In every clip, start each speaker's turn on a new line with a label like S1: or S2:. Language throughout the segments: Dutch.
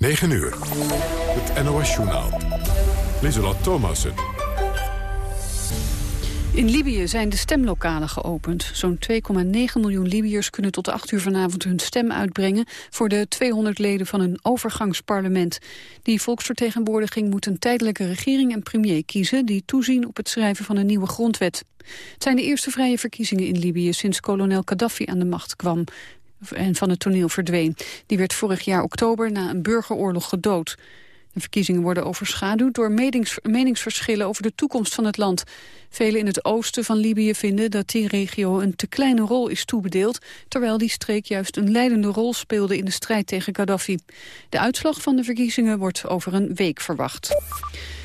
S1: 9 uur. Het NOS-journaal. Lieselot Thomassen.
S2: In Libië zijn de stemlokalen geopend. Zo'n 2,9 miljoen Libiërs kunnen tot 8 uur vanavond hun stem uitbrengen... voor de 200 leden van een overgangsparlement. Die volksvertegenwoordiging moet een tijdelijke regering en premier kiezen... die toezien op het schrijven van een nieuwe grondwet. Het zijn de eerste vrije verkiezingen in Libië sinds kolonel Gaddafi aan de macht kwam en van het toneel verdween. Die werd vorig jaar oktober na een burgeroorlog gedood. De verkiezingen worden overschaduwd door meningsverschillen over de toekomst van het land. Velen in het oosten van Libië vinden dat die regio een te kleine rol is toebedeeld, terwijl die streek juist een leidende rol speelde in de strijd tegen Gaddafi. De uitslag van de verkiezingen wordt over een week verwacht.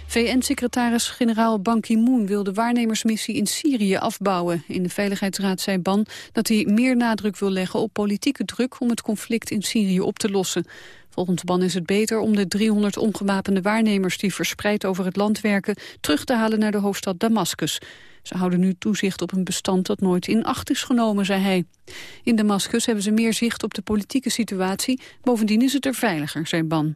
S2: VN-secretaris-generaal Ban Ki-moon wil de waarnemersmissie in Syrië afbouwen. In de Veiligheidsraad zei Ban dat hij meer nadruk wil leggen op politieke druk om het conflict in Syrië op te lossen. Volgens Ban is het beter om de 300 ongewapende waarnemers die verspreid over het land werken terug te halen naar de hoofdstad Damascus. Ze houden nu toezicht op een bestand dat nooit in acht is genomen, zei hij. In Damascus hebben ze meer zicht op de politieke situatie. Bovendien is het er veiliger, zei Ban.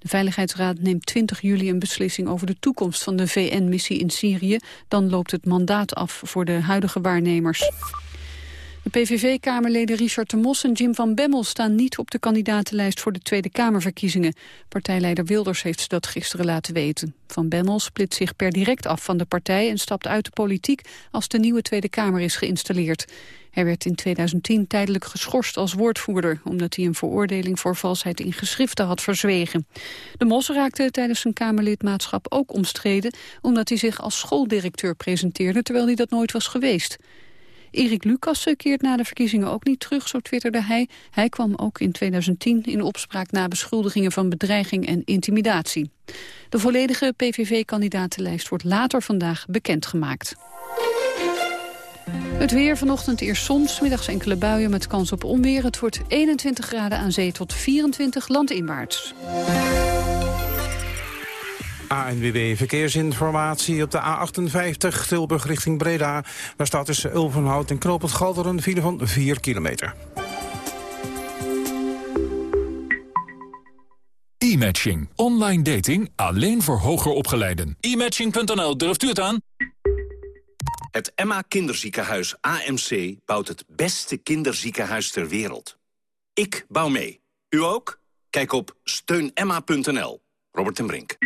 S2: De Veiligheidsraad neemt 20 juli een beslissing over de toekomst van de VN-missie in Syrië. Dan loopt het mandaat af voor de huidige waarnemers. De PVV-kamerleden Richard de Mos en Jim van Bemmel staan niet op de kandidatenlijst voor de Tweede Kamerverkiezingen. Partijleider Wilders heeft dat gisteren laten weten. Van Bemmel split zich per direct af van de partij en stapt uit de politiek als de nieuwe Tweede Kamer is geïnstalleerd. Hij werd in 2010 tijdelijk geschorst als woordvoerder... omdat hij een veroordeling voor valsheid in geschriften had verzwegen. De Mos raakte tijdens zijn Kamerlidmaatschap ook omstreden... omdat hij zich als schooldirecteur presenteerde... terwijl hij dat nooit was geweest. Erik Lucas keert na de verkiezingen ook niet terug, zo twitterde hij. Hij kwam ook in 2010 in opspraak na beschuldigingen van bedreiging en intimidatie. De volledige PVV-kandidatenlijst wordt later vandaag bekendgemaakt. Het weer vanochtend eerst zon, middags enkele buien met kans op onweer. Het wordt 21 graden aan zee tot 24 landinwaarts.
S3: ANWB Verkeersinformatie op de A58 Tilburg richting Breda. Daar staat tussen Ulvenhout en Knoopend Galder een file van 4 kilometer.
S4: E-matching. Online dating alleen voor hoger opgeleiden. E-matching.nl, durft u het aan?
S5: Het Emma Kinderziekenhuis AMC bouwt het beste kinderziekenhuis ter wereld. Ik bouw mee. U ook? Kijk op steunemma.nl. Robert en Brink.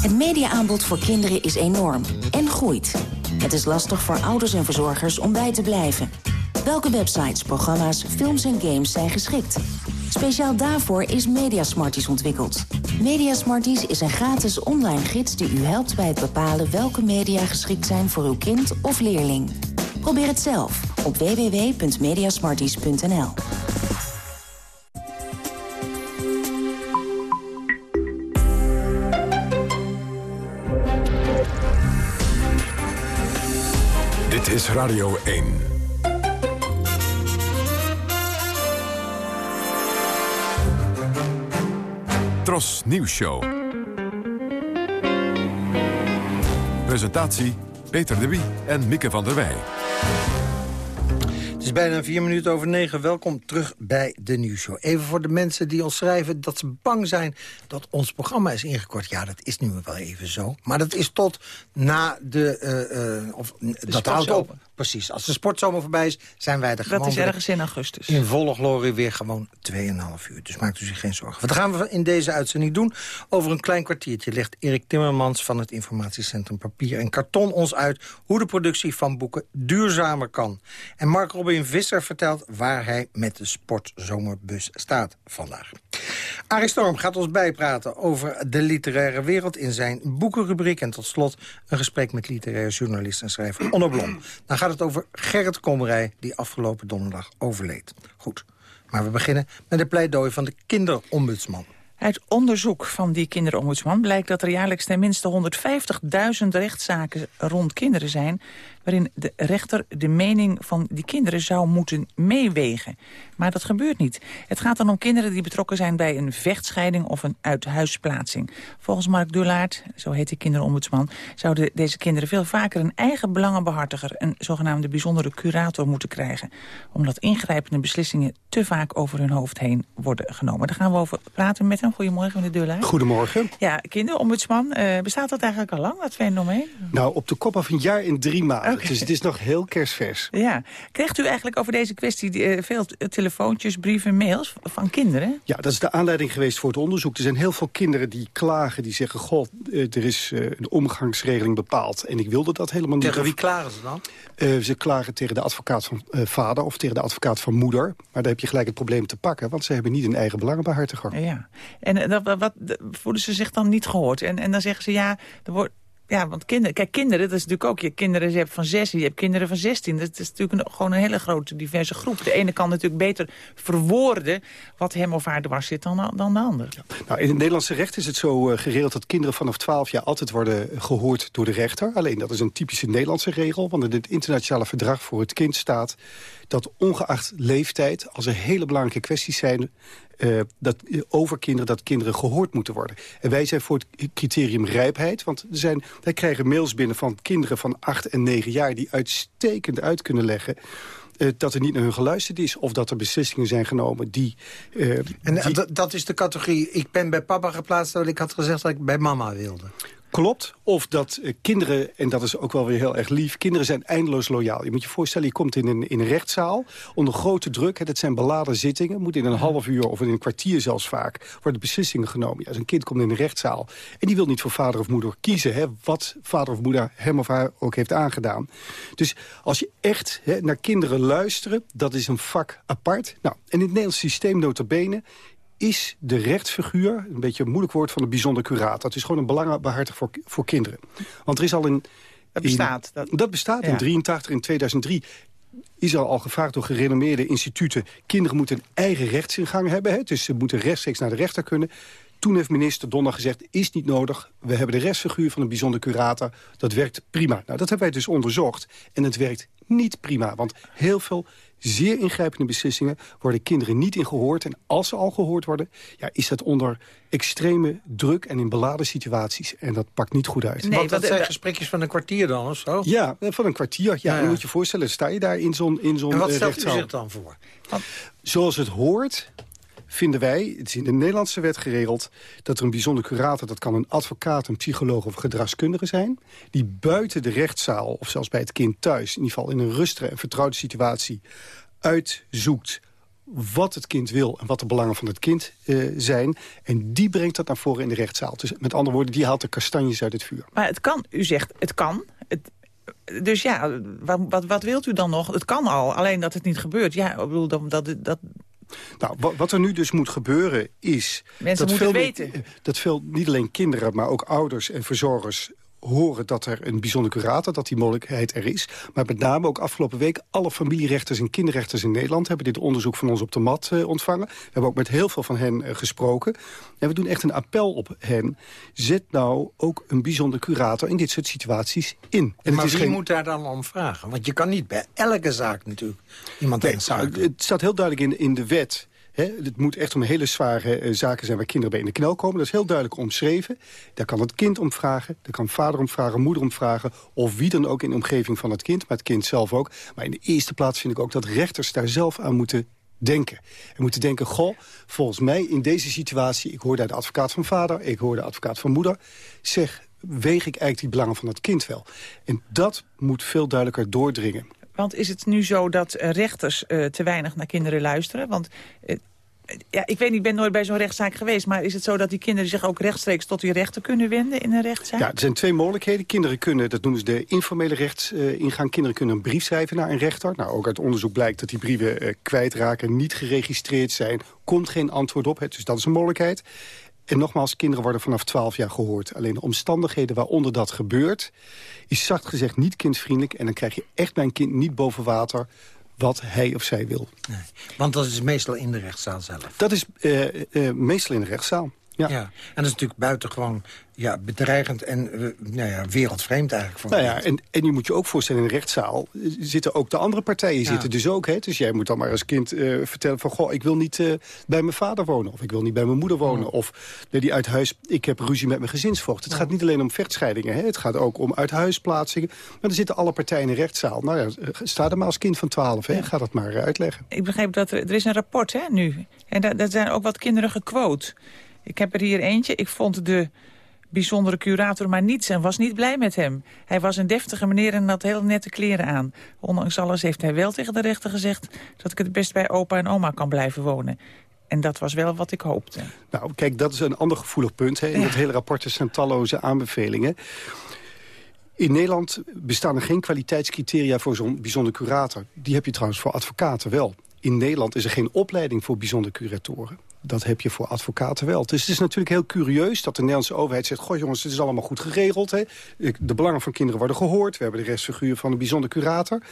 S6: Het mediaaanbod voor kinderen is enorm en groeit. Het is lastig voor ouders en verzorgers om bij te blijven. Welke websites, programma's, films en games zijn geschikt? Speciaal daarvoor is Mediasmarties ontwikkeld. Mediasmarties is een gratis online gids die u helpt bij het bepalen welke media geschikt zijn voor uw kind of leerling. Probeer het zelf op www.mediasmarties.nl.
S1: Dit is Radio 1. Tros Nieuws Show. Presentatie Peter de Wie en Mieke van der Wij.
S7: Het is bijna vier minuten over negen. Welkom terug bij de nieuwsshow. Even voor de mensen die ons schrijven dat ze bang zijn dat ons programma is ingekort. Ja, dat is nu wel even zo. Maar dat is tot na de... Uh, uh, of, dat houdt op. Precies. Als de sportzomer voorbij is, zijn wij er gewoon...
S8: Dat is ergens in augustus.
S7: In volle glorie weer gewoon 2,5 uur. Dus maakt u zich geen zorgen. Wat gaan we in deze uitzending doen? Over een klein kwartiertje legt Erik Timmermans van het informatiecentrum Papier en Karton ons uit hoe de productie van boeken duurzamer kan. En Mark Robin Visser vertelt waar hij met de sportzomerbus staat vandaag. Arie Storm gaat ons bijpraten over de literaire wereld in zijn boekenrubriek. En tot slot een gesprek met literaire journalist en schrijver Onno Blom. Dan gaat het over Gerrit Kommerij, die afgelopen donderdag overleed. Goed, maar we beginnen met het pleidooi van de kinderombudsman.
S8: Uit onderzoek van die kinderombudsman blijkt dat er jaarlijks ten minste 150.000 rechtszaken rond kinderen zijn... waarin de rechter de mening van die kinderen zou moeten meewegen. Maar dat gebeurt niet. Het gaat dan om kinderen die betrokken zijn bij een vechtscheiding of een uithuisplaatsing. Volgens Mark Dullaert, zo heet de kinderombudsman, zouden deze kinderen veel vaker een eigen belangenbehartiger, een zogenaamde bijzondere curator moeten krijgen. Omdat ingrijpende beslissingen te vaak over hun hoofd heen worden genomen. Daar gaan we over praten met hem. Goedemorgen, meneer Dullaert.
S9: Goedemorgen.
S8: Ja, kinderombudsman, uh, bestaat dat eigenlijk al lang, dat fenomeen?
S9: Nou, op de kop af een jaar in drie maanden. Okay. Dus het is nog heel kerstvers.
S8: Ja. Krijgt u eigenlijk over deze kwestie uh, veel telefoontjes, brieven, mails van kinderen?
S9: Ja, dat is de aanleiding geweest voor het onderzoek. Er zijn heel veel kinderen die klagen, die zeggen... goh, er is uh, een omgangsregeling bepaald en ik wilde dat helemaal niet.
S7: Tegen wie klagen ze dan?
S9: ze klagen tegen de advocaat van vader of tegen de advocaat van moeder. Maar daar heb je gelijk het probleem te pakken, want ze hebben niet een eigen belangenbehartiger.
S8: Ja, en wat, wat voelen ze zich dan niet gehoord? En, en dan zeggen ze ja, er wordt ja, want kinderen, kijk, kinderen, dat is natuurlijk ook je kinderen. Je hebt van zes, je hebt kinderen van zestien. Dat is natuurlijk gewoon een hele grote diverse groep. De ene kan natuurlijk beter verwoorden wat hem of haar dwars zit dan, dan de ander.
S9: Nou, in het Nederlandse recht is het zo uh, geregeld dat kinderen vanaf 12 jaar altijd worden gehoord door de rechter. Alleen dat is een typische Nederlandse regel, want in het internationale verdrag voor het kind staat dat ongeacht leeftijd, als er hele belangrijke kwesties zijn... Uh, dat, over kinderen, dat kinderen gehoord moeten worden. En wij zijn voor het criterium rijpheid. Want er zijn, wij krijgen mails binnen van kinderen van 8 en 9 jaar... die uitstekend uit kunnen leggen uh, dat er niet naar hun geluisterd is... of dat er beslissingen zijn genomen die...
S7: Uh, en die... dat is de categorie, ik ben bij papa geplaatst... terwijl ik had gezegd dat ik bij mama wilde.
S9: Klopt. Of dat uh, kinderen, en dat is ook wel weer heel erg lief... kinderen zijn eindeloos loyaal. Je moet je voorstellen, je komt in een, in een rechtszaal... onder grote druk, hè, dat zijn beladen zittingen... moet in een half uur of in een kwartier zelfs vaak... worden beslissingen genomen. Ja, als een kind komt in een rechtszaal... en die wil niet voor vader of moeder kiezen... Hè, wat vader of moeder hem of haar ook heeft aangedaan. Dus als je echt hè, naar kinderen luisteren... dat is een vak apart. Nou, en in het Nederlands systeem notabene is de rechtsfiguur, een beetje een moeilijk woord van een bijzonder curator. Dat is gewoon een belangenbehartig voor, voor kinderen. Want er is al een...
S8: Dat bestaat.
S9: dat, dat bestaat in 83, in 2003 is er al gevraagd door gerenommeerde instituten... kinderen moeten een eigen rechtsingang hebben. Hè? Dus ze moeten rechtstreeks naar de rechter kunnen. Toen heeft minister Donner gezegd, is niet nodig. We hebben de rechtsfiguur van een bijzonder curator. Dat werkt prima. Nou, dat hebben wij dus onderzocht. En het werkt niet prima. Want heel veel zeer ingrijpende beslissingen worden kinderen niet in gehoord. En als ze al gehoord worden, ja, is dat onder extreme druk en in beladen situaties. En dat pakt niet goed uit.
S7: Nee, Want dat zijn gesprekjes van een kwartier dan of zo?
S9: Ja, van een kwartier. Ja, ja, moet je voorstellen, sta je daar in zo'n in zo'n
S7: En wat
S9: uh,
S7: stelt u zich dan voor?
S9: Want... Zoals het hoort vinden wij, het is in de Nederlandse wet geregeld... dat er een bijzonder curator, dat kan een advocaat, een psycholoog of gedragskundige zijn... die buiten de rechtszaal, of zelfs bij het kind thuis... in ieder geval in een rustige en vertrouwde situatie uitzoekt wat het kind wil en wat de belangen van het kind uh, zijn. En die brengt dat naar voren in de rechtszaal. Dus met andere woorden, die haalt de kastanjes uit het vuur.
S8: Maar het kan, u zegt het kan. Het, dus ja, wat, wat, wat, wilt u dan nog? Het kan al, alleen dat het niet gebeurt. Ja, ik bedoel, dat, dat, dat,
S9: nou, wat er nu dus moet gebeuren is...
S8: Mensen dat
S9: veel,
S8: weten.
S9: Dat veel, niet alleen kinderen, maar ook ouders en verzorgers horen dat er een bijzonder curator, dat die mogelijkheid er is. Maar met name ook afgelopen week alle familierechters en kinderrechters in Nederland... hebben dit onderzoek van ons op de mat uh, ontvangen. We hebben ook met heel veel van hen uh, gesproken. En we doen echt een appel op hen. Zet nou ook een bijzonder curator in dit soort situaties in.
S7: En maar wie geen... moet daar dan om vragen? Want je kan niet bij elke zaak natuurlijk iemand nee, zaak.
S9: Het staat heel duidelijk in, in de wet het moet echt om hele zware uh, zaken zijn waar kinderen bij in de knel komen. Dat is heel duidelijk omschreven. Daar kan het kind om vragen, daar kan vader om vragen, moeder om vragen... of wie dan ook in de omgeving van het kind, maar het kind zelf ook. Maar in de eerste plaats vind ik ook dat rechters daar zelf aan moeten denken. En moeten denken, goh, volgens mij in deze situatie... ik hoor daar de advocaat van vader, ik hoor de advocaat van moeder... zeg, weeg ik eigenlijk die belangen van het kind wel? En dat moet veel duidelijker doordringen.
S8: Want is het nu zo dat rechters uh, te weinig naar kinderen luisteren? Want uh, ja, ik weet niet, ik ben nooit bij zo'n rechtszaak geweest... maar is het zo dat die kinderen zich ook rechtstreeks tot die rechter kunnen wenden in een rechtszaak?
S9: Ja, er zijn twee mogelijkheden. Kinderen kunnen, dat noemen ze de informele rechtsingang... kinderen kunnen een brief schrijven naar een rechter. Nou, ook uit onderzoek blijkt dat die brieven kwijtraken, niet geregistreerd zijn... komt geen antwoord op, dus dat is een mogelijkheid. En nogmaals, kinderen worden vanaf 12 jaar gehoord. Alleen de omstandigheden waaronder dat gebeurt... is zacht gezegd niet kindvriendelijk. En dan krijg je echt bij een kind niet boven water wat hij of zij wil. Nee,
S7: want dat is meestal in de rechtszaal zelf.
S9: Dat is uh, uh, meestal in de rechtszaal.
S7: Ja. En dat is natuurlijk buitengewoon ja, bedreigend en uh, nou ja, wereldvreemd eigenlijk. Voor
S9: nou ja, en, en je moet je ook voorstellen, in een rechtszaal zitten ook de andere partijen zitten dus ook. Hè? Dus jij moet dan maar als kind uh, vertellen van... goh, ik wil niet uh, bij mijn vader wonen of ik wil niet bij mijn moeder wonen. Oh. Of nee, die uit huis, ik heb ruzie met mijn gezinsvoogd. Het gaat niet alleen om vechtscheidingen, hè? het gaat ook om uithuisplaatsingen. Maar er zitten alle partijen in een rechtszaal. Nou ja, sta er maar als kind van 12, hè? ga dat maar uitleggen.
S8: Ik begreep dat er, er is een rapport hè, nu. En daar, daar zijn ook wat kinderen gequote. Ik heb er hier eentje. Ik vond de bijzondere curator maar niets en was niet blij met hem. Hij was een deftige meneer en had heel nette kleren aan. Ondanks alles heeft hij wel tegen de rechter gezegd... dat ik het best bij opa en oma kan blijven wonen. En dat was wel wat ik hoopte.
S9: Nou, kijk, dat is een ander gevoelig punt. Hè. In het hele rapport zijn talloze aanbevelingen. In Nederland bestaan er geen kwaliteitscriteria voor zo'n bijzonder curator. Die heb je trouwens voor advocaten wel. In Nederland is er geen opleiding voor bijzonder curatoren dat heb je voor advocaten wel. Dus het is natuurlijk heel curieus dat de Nederlandse overheid zegt... goh jongens, het is allemaal goed geregeld. Hè? De belangen van kinderen worden gehoord. We hebben de rechtsfiguur van een bijzonder curator.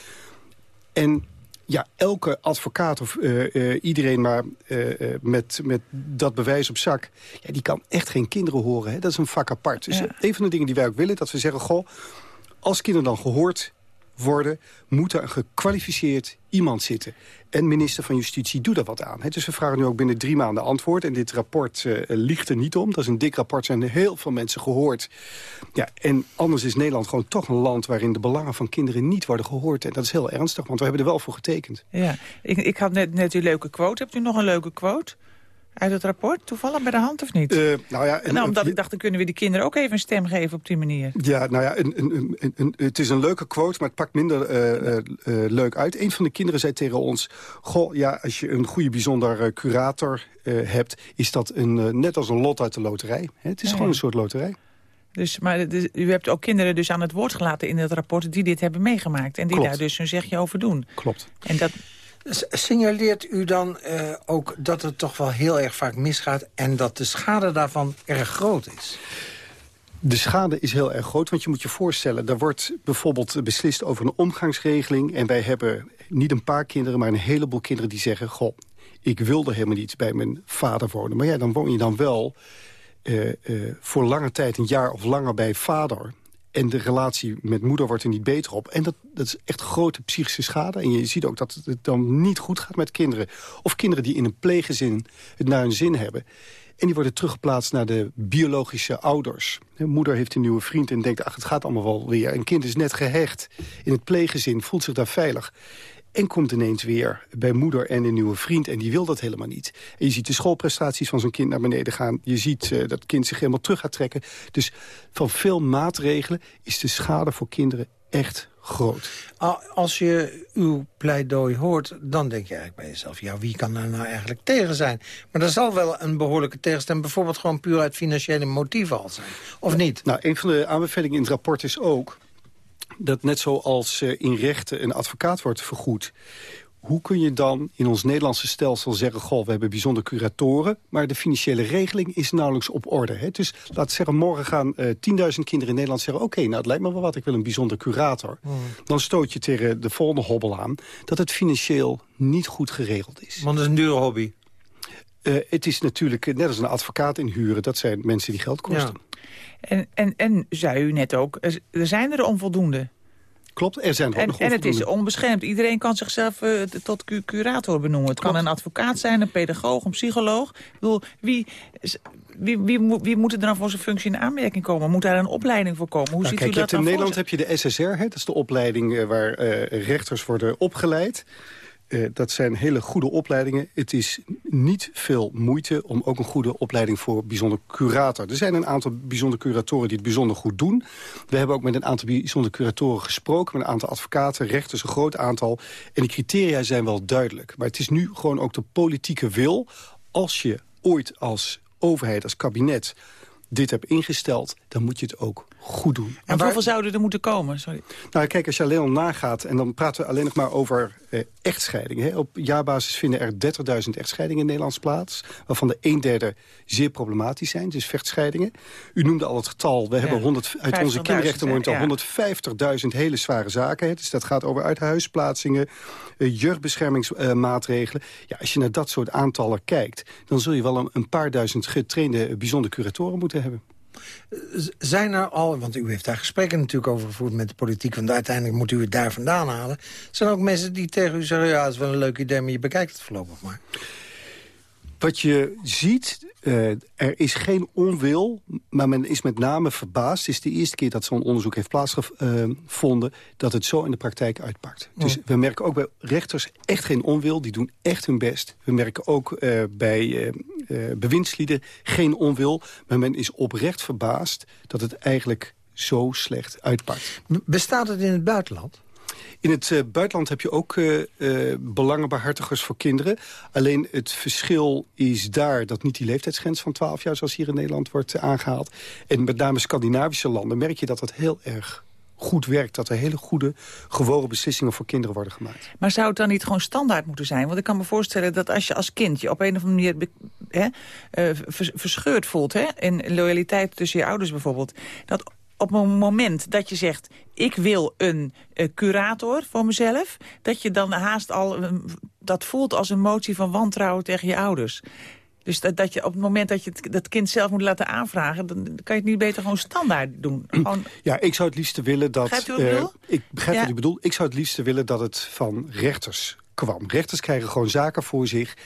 S9: En ja, elke advocaat of uh, uh, iedereen maar uh, met, met dat bewijs op zak... Ja, die kan echt geen kinderen horen. Hè? Dat is een vak apart. Dus ja. een van de dingen die wij ook willen, dat we zeggen... goh, als kinderen dan gehoord worden... moet er een gekwalificeerd iemand zitten. En minister van Justitie doet er wat aan. Dus we vragen nu ook binnen drie maanden antwoord. En dit rapport uh, ligt er niet om. Dat is een dik rapport, zijn er heel veel mensen gehoord. Ja, en anders is Nederland gewoon toch een land... waarin de belangen van kinderen niet worden gehoord. En dat is heel ernstig, want we hebben er wel voor getekend.
S8: Ja, ik, ik had net, net die leuke quote. Hebt u nog een leuke quote? Uit het rapport? Toevallig bij de hand of niet? Uh, nou ja, en, nou, omdat ik dacht, dan kunnen we die kinderen ook even een stem geven op die manier.
S9: Ja, nou ja, een, een, een, het is een leuke quote, maar het pakt minder uh, uh, leuk uit. Een van de kinderen zei tegen ons... Goh, ja, als je een goede bijzonder curator hebt... is dat een, net als een lot uit de loterij. Het is ja, gewoon een soort loterij.
S8: Dus, maar dus, u hebt ook kinderen dus aan het woord gelaten in het rapport... die dit hebben meegemaakt en die
S9: Klopt.
S8: daar dus hun zegje over doen.
S9: Klopt.
S8: En dat,
S7: Signaleert u dan uh, ook dat het toch wel heel erg vaak misgaat... en dat de schade daarvan erg groot is?
S9: De schade is heel erg groot, want je moet je voorstellen... er wordt bijvoorbeeld beslist over een omgangsregeling... en wij hebben niet een paar kinderen, maar een heleboel kinderen die zeggen... goh, ik wilde helemaal niet bij mijn vader wonen. Maar ja, dan woon je dan wel uh, uh, voor lange tijd, een jaar of langer bij vader... En de relatie met moeder wordt er niet beter op. En dat, dat is echt grote psychische schade. En je ziet ook dat het dan niet goed gaat met kinderen. Of kinderen die in een pleeggezin het naar hun zin hebben. En die worden teruggeplaatst naar de biologische ouders. De moeder heeft een nieuwe vriend en denkt, ach, het gaat allemaal wel weer. Een kind is net gehecht in het pleeggezin, voelt zich daar veilig. En komt ineens weer bij moeder en een nieuwe vriend. En die wil dat helemaal niet. En je ziet de schoolprestaties van zo'n kind naar beneden gaan. Je ziet uh, dat kind zich helemaal terug gaat trekken. Dus van veel maatregelen is de schade voor kinderen echt groot.
S7: Als je uw pleidooi hoort, dan denk je eigenlijk bij jezelf... ja, wie kan daar nou eigenlijk tegen zijn? Maar er zal wel een behoorlijke tegenstem... bijvoorbeeld gewoon puur uit financiële motieven al zijn. Of niet?
S9: Nou, een van de aanbevelingen in het rapport is ook dat net zoals uh, in rechten een advocaat wordt vergoed... hoe kun je dan in ons Nederlandse stelsel zeggen... goh, we hebben bijzonder curatoren... maar de financiële regeling is nauwelijks op orde. Hè? Dus laten zeggen, morgen gaan uh, 10.000 kinderen in Nederland zeggen... oké, nou, het lijkt me wel wat, ik wil een bijzonder curator.
S7: Hmm.
S9: Dan stoot je tegen de volgende hobbel aan... dat het financieel niet goed geregeld is.
S7: Want het is een dure hobby.
S9: Uh, het is natuurlijk net als een advocaat inhuren. Dat zijn mensen die geld kosten.
S8: Ja. En, en, en zei u net ook, er zijn er onvoldoende.
S9: Klopt, er zijn er
S8: en,
S9: nog
S8: en het is onbeschermd. Iedereen kan zichzelf uh, tot cu curator benoemen. Het Klopt. kan een advocaat zijn, een pedagoog, een psycholoog. Ik bedoel, wie, wie, wie, wie moet er dan voor zijn functie in aanmerking komen? Moet daar een opleiding voor komen? Hoe
S9: nou,
S8: ziet
S9: kijk,
S8: u dat
S9: je hebt
S8: dan
S9: in Nederland heb je de SSR, hè, dat is de opleiding uh, waar uh, rechters worden opgeleid. Uh, dat zijn hele goede opleidingen. Het is niet veel moeite om ook een goede opleiding voor bijzonder curator. Er zijn een aantal bijzonder curatoren die het bijzonder goed doen. We hebben ook met een aantal bijzonder curatoren gesproken... met een aantal advocaten, rechters, een groot aantal. En de criteria zijn wel duidelijk. Maar het is nu gewoon ook de politieke wil... als je ooit als overheid, als kabinet dit hebt ingesteld, dan moet je het ook goed doen.
S8: En hoeveel zouden er moeten komen? Sorry.
S9: Nou, kijk, als je alleen al nagaat... en dan praten we alleen nog maar over eh, echtscheidingen. Op jaarbasis vinden er 30.000 echtscheidingen in Nederland plaats... waarvan de een derde zeer problematisch zijn, dus vechtscheidingen. U noemde al het getal. We hebben 100, uit onze kinderrechten momenteel ja. 150.000 hele zware zaken. Hè. Dus dat gaat over uithuisplaatsingen, uh, jeugdbeschermingsmaatregelen. ja, als je naar dat soort aantallen kijkt... dan zul je wel een, een paar duizend getrainde bijzondere curatoren moeten hebben.
S7: Zijn er al, want u heeft daar gesprekken natuurlijk over gevoerd met de politiek... want uiteindelijk moet u het daar vandaan halen. Zijn ook mensen die tegen u zeggen... ja, het is wel een leuk idee, maar je bekijkt het voorlopig maar.
S9: Wat je ziet, uh, er is geen onwil, maar men is met name verbaasd. Het is de eerste keer dat zo'n onderzoek heeft plaatsgevonden... dat het zo in de praktijk uitpakt. Dus we merken ook bij rechters echt geen onwil. Die doen echt hun best. We merken ook uh, bij uh, bewindslieden geen onwil. Maar men is oprecht verbaasd dat het eigenlijk zo slecht uitpakt.
S7: Bestaat het in het buitenland?
S9: In het uh, buitenland heb je ook uh, belangenbehartigers voor kinderen. Alleen het verschil is daar dat niet die leeftijdsgrens van 12 jaar... zoals hier in Nederland wordt aangehaald. En met name Scandinavische landen merk je dat dat heel erg goed werkt. Dat er hele goede, gewogen beslissingen voor kinderen worden gemaakt.
S8: Maar zou het dan niet gewoon standaard moeten zijn? Want ik kan me voorstellen dat als je als kind je op een of andere manier hè, verscheurd voelt... Hè, in loyaliteit tussen je ouders bijvoorbeeld... dat op een moment dat je zegt... ik wil een uh, curator voor mezelf... dat je dan haast al uh, dat voelt als een motie van wantrouwen tegen je ouders. Dus dat, dat je op het moment dat je het, dat kind zelf moet laten aanvragen... dan kan je het niet beter gewoon standaard doen. Gewoon...
S9: Ja, ik zou het liefste willen dat...
S8: Begrijpt u wat ik bedoel?
S9: ik begrijp
S8: Ja.
S9: wat u bedoelt. Ik zou het liefste willen dat het van rechters kwam. Rechters krijgen gewoon zaken voor zich.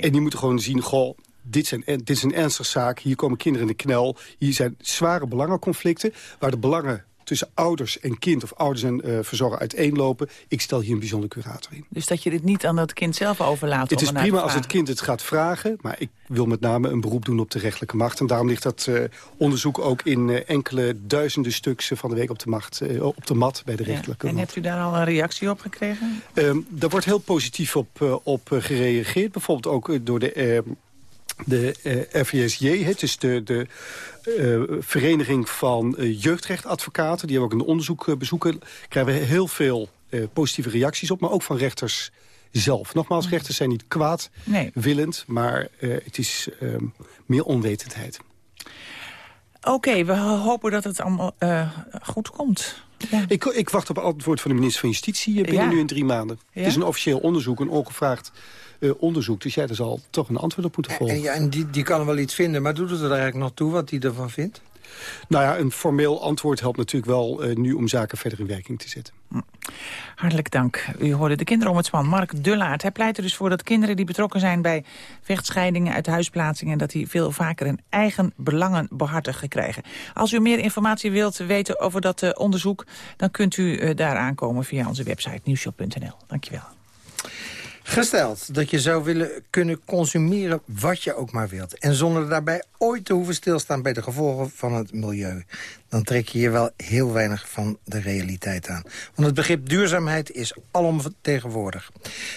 S9: En die moeten gewoon zien, goh, dit, zijn, dit is een ernstige zaak. Hier komen kinderen in de knel. Hier zijn zware belangenconflicten... waar de belangen tussen ouders en kind of ouders en eh, verzorger uiteenlopen. Ik stel hier een bijzonder curator in.
S8: Dus dat je dit niet aan dat kind zelf overlaat
S9: Het is prima als het kind het gaat vragen, maar ik wil met name een beroep doen op de rechtelijke macht. En daarom ligt dat eh, onderzoek ook in eh, enkele duizenden stuks van de week op de, macht, eh, op de mat bij de
S8: Ja.
S9: rechtelijke
S8: En
S9: macht.
S8: hebt u daar al een reactie op gekregen?
S9: Ehm, daar wordt heel positief op, eh, op eh, gereageerd. Bijvoorbeeld ook eh, door de, ehm, de eh, RVSJ, het is de, de eh, Vereniging van eh, Jeugdrechtadvocaten. Die hebben ook een onderzoek bezoeken. Krijgen we heel veel positieve reacties op, maar ook van rechters zelf. Nogmaals, rechters zijn niet kwaadwillend, maar eh, het is ehm, meer onwetendheid.
S8: Oké, we hopen dat het allemaal goed komt. Ja.
S9: Ik, ik wacht op antwoord van de minister van Justitie eh, binnen
S8: Ja.
S9: nu in drie maanden.
S8: Ja?
S9: Het is een officieel onderzoek, een ongevraagd eh, onderzoek. Dus jij er zal toch een antwoord op moeten
S7: En,
S9: volgen.
S7: ja, en die, die kan er wel iets vinden, maar doet het er eigenlijk nog toe wat hij ervan vindt?
S9: Nou ja, een formeel antwoord helpt natuurlijk wel eh, nu om zaken verder in werking te zetten.
S8: Hartelijk dank. U hoorde de kinderombudsman Mark Dullaert. Hij pleit er dus voor dat kinderen die betrokken zijn bij vechtscheidingen uit huisplaatsingen... dat die veel vaker hun eigen belangen behartigen krijgen. Als u meer informatie wilt weten over dat eh, onderzoek... dan kunt u eh, daar aankomen via onze website nieuwshop.nl. Dankjewel.
S7: Gesteld dat je zou willen kunnen consumeren wat je ook maar wilt... en zonder daarbij ooit te hoeven stilstaan bij de gevolgen van het milieu... dan trek je je wel heel weinig van de realiteit aan. Want het begrip duurzaamheid is alomtegenwoordig.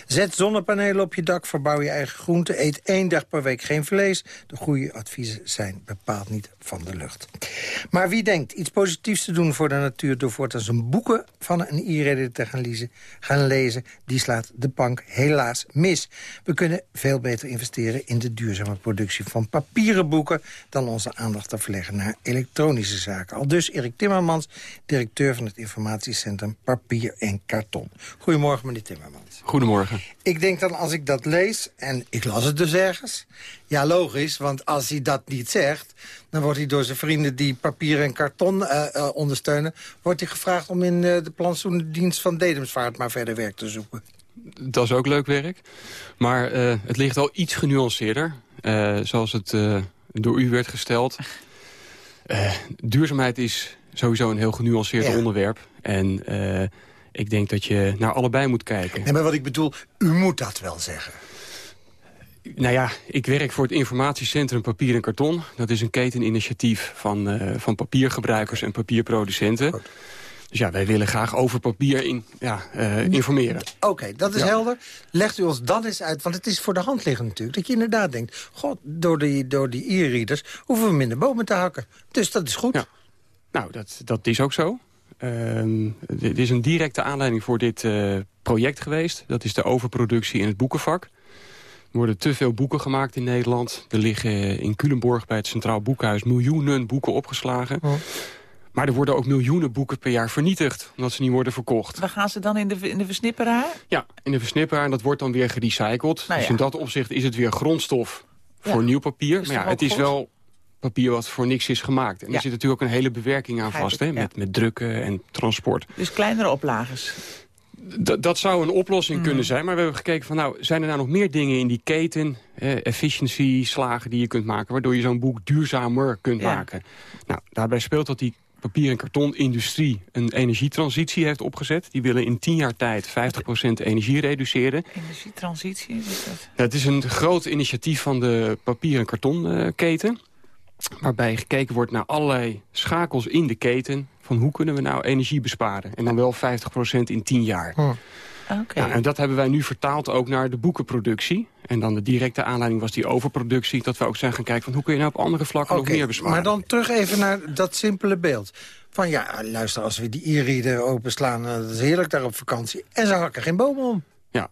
S7: Zet zonnepanelen op je dak, verbouw je eigen groenten... eet één dag per week geen vlees. De goede adviezen zijn bepaald niet van de lucht. Maar wie denkt iets positiefs te doen voor de natuur... door voortaan zijn boeken van een e-reader te gaan lezen, die slaat de bank helaas mis. We kunnen veel beter investeren in de duurzame productie van papieren boeken... dan onze aandacht te verleggen naar elektronische zaken. Al dus Erik Timmermans, directeur van het informatiecentrum Papier en Karton. Goedemorgen, meneer Timmermans.
S10: Goedemorgen.
S7: Ik denk dan als ik dat lees, en ik las het dus ergens... ja, logisch, want als hij dat niet zegt... dan wordt hij door zijn vrienden die papier en karton eh, eh, ondersteunen... wordt hij gevraagd om in eh, de plantsoenendienst van Dedemsvaart... maar verder werk te zoeken.
S10: Dat is ook leuk werk. Maar eh, het ligt al iets genuanceerder. Eh, zoals het eh, door u werd gesteld. Duurzaamheid is sowieso een heel genuanceerd
S7: Ja.
S10: onderwerp. En ik denk dat je naar allebei moet kijken.
S7: Nee, maar wat ik bedoel, u moet dat wel zeggen.
S10: Nou ja, ik werk voor het informatiecentrum Papier en Karton. Dat is een keteninitiatief van, van papiergebruikers en papierproducenten. Dus ja, wij willen graag over papier in, ja, uh, informeren.
S7: Oké, dat is
S10: Ja.
S7: helder. Legt u ons dan eens uit, want het is voor de hand liggend natuurlijk... dat je inderdaad denkt, god, door die, door die e-readers hoeven we minder bomen te hakken. Dus dat is goed.
S10: Ja. Nou, dat, dat is ook zo. Ehm, dit is een directe aanleiding voor dit eh, project geweest. Dat is de overproductie in het boekenvak. Er worden te veel boeken gemaakt in Nederland. Er liggen in Culemborg bij het Centraal Boekhuis miljoenen boeken opgeslagen.
S7: Oh.
S10: Maar er worden ook miljoenen boeken per jaar vernietigd... omdat ze niet worden verkocht.
S8: Waar gaan ze dan in de, in de versnipperaar?
S10: Ja, in de versnipperaar en dat wordt dan weer gerecycled.
S8: Nou
S10: Dus in dat opzicht is het weer grondstof voor
S8: Ja.
S10: nieuw papier.
S8: Is
S10: maar ja, het is
S8: goed?
S10: wel papier wat voor niks is gemaakt. En
S8: Ja.
S10: er zit natuurlijk ook een hele bewerking aan vast. Hè, met, met drukken en transport.
S8: Dus kleinere oplagers.
S10: D- dat zou een oplossing
S8: Mm.
S10: kunnen zijn. Maar we hebben gekeken van nou, zijn er nou nog meer dingen in die keten... Eh, efficiency, slagen die je kunt maken... waardoor je zo'n boek duurzamer kunt
S8: Ja.
S10: maken. Nou, daarbij speelt dat die papier- en kartonindustrie... een energietransitie heeft opgezet. Die willen in 10 jaar tijd 50% energie reduceren.
S8: Energietransitie, wat is dat?
S10: Het is een groot initiatief van de papier- en kartonketen. waarbij gekeken wordt naar allerlei schakels in de keten... van hoe kunnen we nou energie besparen. En dan wel 50% in 10 jaar.
S8: Oké.
S10: Ja, en dat hebben wij nu vertaald ook naar de boekenproductie. En dan de directe aanleiding was die overproductie. Dat we ook zijn gaan kijken van hoe kun je nou op andere vlakken
S7: Oké,
S10: nog meer besparen.
S7: maar dan terug even naar dat simpele beeld. Van ja, luister, als we die e-reader openslaan... dat is heerlijk daar op vakantie. En ze hakken geen bomen om.
S10: Ja.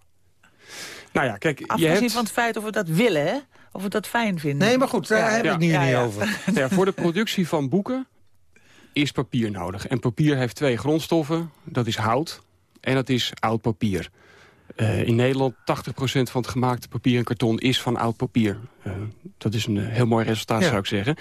S10: Nou ja, kijk, je
S8: Afgezien
S10: hebt...
S8: van het feit of we dat willen, hè? Of we dat fijn vinden.
S7: Nee, maar goed, daar
S8: Ja,
S7: heb ik
S10: ja.
S7: het hier
S8: Ja,
S7: niet
S8: ja.
S7: over.
S10: Ja, voor de productie van boeken is papier nodig. En papier heeft twee grondstoffen. Dat is hout en dat is oud papier. Eh, in Nederland 80% van het gemaakte papier en karton is van oud papier. Eh, dat is een eh, heel mooi resultaat,
S7: Ja.
S10: zou ik zeggen.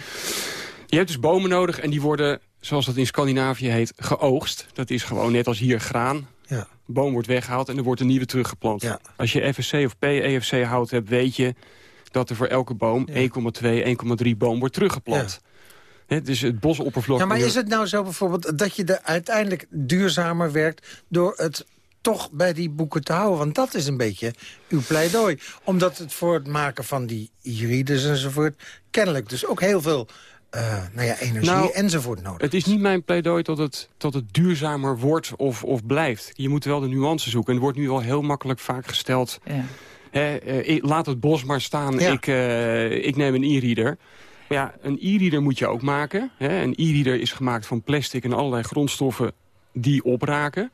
S10: Je hebt dus bomen nodig en die worden, zoals dat in Scandinavië heet, geoogst. Dat is gewoon net als hier graan.
S7: Ja.
S10: De boom wordt weggehaald en er wordt een nieuwe teruggeplant.
S7: Ja.
S10: Als je FSC of PEFC hout hebt, weet je dat er voor elke boom 1,2, 1,3 boom wordt teruggeplant. Hè, dus het bosoppervlak...
S7: Ja, maar is het nou zo bijvoorbeeld dat je er uiteindelijk duurzamer werkt... door het toch bij die boeken te houden? Want dat is een beetje uw pleidooi. Omdat het voor het maken van die e-readers enzovoort... kennelijk dus ook heel veel eh, nou ja, energie
S10: Nou,
S7: enzovoort nodig
S10: Het is niet mijn pleidooi dat het, dat het duurzamer wordt of, of blijft. Je moet wel de nuance zoeken. En er wordt nu wel heel makkelijk vaak gesteld...
S8: Ja.
S10: Hè, eh, laat het bos maar staan,
S7: Ja.
S10: ik, eh, ik neem een e-reader. Ja, een e-reader moet je ook maken. Hè. Een e-reader is gemaakt van plastic en allerlei grondstoffen die opraken.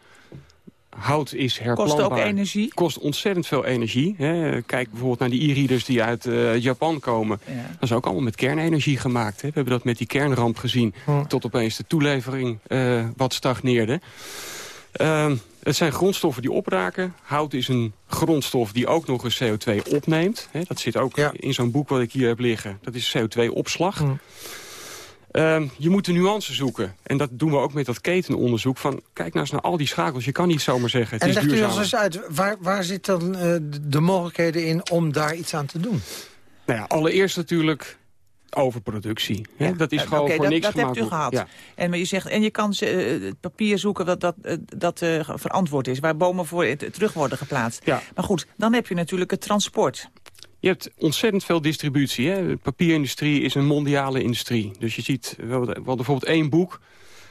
S10: Hout is herplanbaar.
S8: Kost ook energie.
S10: Kost ontzettend veel energie. Hè. Kijk bijvoorbeeld naar die e-readers die uit eh, Japan komen.
S8: Ja.
S10: Dat is ook allemaal met kernenergie gemaakt. Hè. We hebben dat met die kernramp gezien.
S7: Hm.
S10: Tot opeens de toelevering eh, wat stagneerde. Ehm, het zijn grondstoffen die opraken. Hout is een grondstof die ook nog eens CO2 opneemt. Dat zit ook
S7: Ja.
S10: in zo'n boek wat ik hier heb liggen. Dat is CO2-opslag.
S7: Hm.
S10: Ehm, je moet de nuance zoeken. En dat doen we ook met dat ketenonderzoek. Van, kijk nou eens naar al die schakels. Je kan niet zomaar zeggen, het
S7: En
S10: is
S7: legt u ons eens uit, waar, waar zit dan eh, de mogelijkheden in om daar iets aan te doen?
S10: Nou ja, allereerst natuurlijk overproductie. Hè?
S8: Ja,
S10: Dat is gewoon voor
S8: dat,
S10: niks
S8: dat hebt
S10: gemaakt.
S8: u gehad.
S10: Ja.
S8: En, maar je zegt, en je kan eh, het papier zoeken dat, dat, eh, dat eh, verantwoord is. Waar bomen voor terug worden geplaatst.
S10: Ja.
S8: Maar goed, dan heb je natuurlijk het transport.
S10: Je hebt ontzettend veel distributie. Hè? De papierindustrie is een mondiale industrie. Dus je ziet, we hadden we hadden bijvoorbeeld één boek.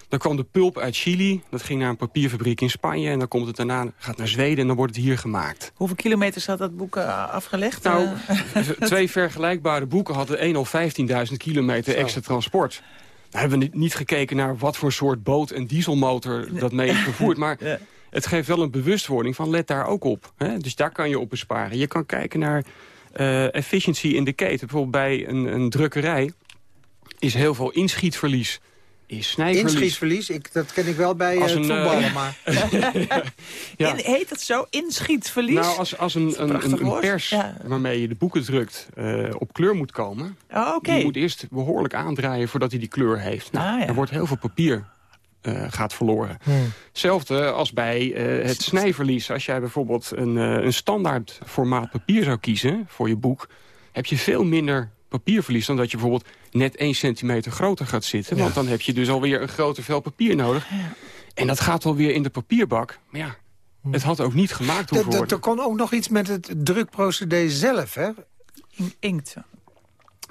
S10: Dan kwam de pulp uit Chili. Dat ging naar een papierfabriek in Spanje. En dan komt het daarna, gaat naar Zweden en dan wordt het hier gemaakt.
S8: Hoeveel kilometers had dat boek eh, afgelegd?
S10: Nou,
S8: Eh,
S10: twee vergelijkbare boeken hadden 1 of 15.000 kilometer extra transport. Nou hebben we niet- niet gekeken naar wat voor soort boot en dieselmotor dat mee is vervoerd. Maar
S8: Ja.
S10: het geeft wel een bewustwording van let daar ook op. Hè? Dus daar kan je op besparen. Je kan kijken naar eh efficiency in de keten. Bijvoorbeeld bij een, een drukkerij is heel veel inschietverlies. Is snijverlies.
S7: Inschietverlies, ik, dat ken ik wel bij eh
S10: Als een,
S7: voetballen,
S10: eh,
S7: maar...
S10: Ja.
S8: in- heet het zo? Inschietverlies?
S10: Nou, als, als een, een, een, een pers
S8: Ja.
S10: waarmee je de boeken drukt eh, op kleur moet komen...
S8: Oh, Oké.
S10: die moet eerst behoorlijk aandraaien voordat hij die kleur heeft. Nou,
S8: Ah, ja.
S10: Er wordt heel veel papier eh, gaat verloren. Hetzelfde als bij eh, het snijverlies. Als jij bijvoorbeeld een, eh, een standaard formaat papier zou kiezen voor je boek... heb je veel minder papierverlies dan dat je bijvoorbeeld net 1 centimeter groter gaat zitten. Want dan heb je dus alweer een groter vel papier nodig. En dat gaat alweer in de papierbak. Maar ja, het had ook niet gemaakt hoeven worden.
S7: er kon ook nog iets met het drukprocedé zelf, hè?
S8: In- Inkt.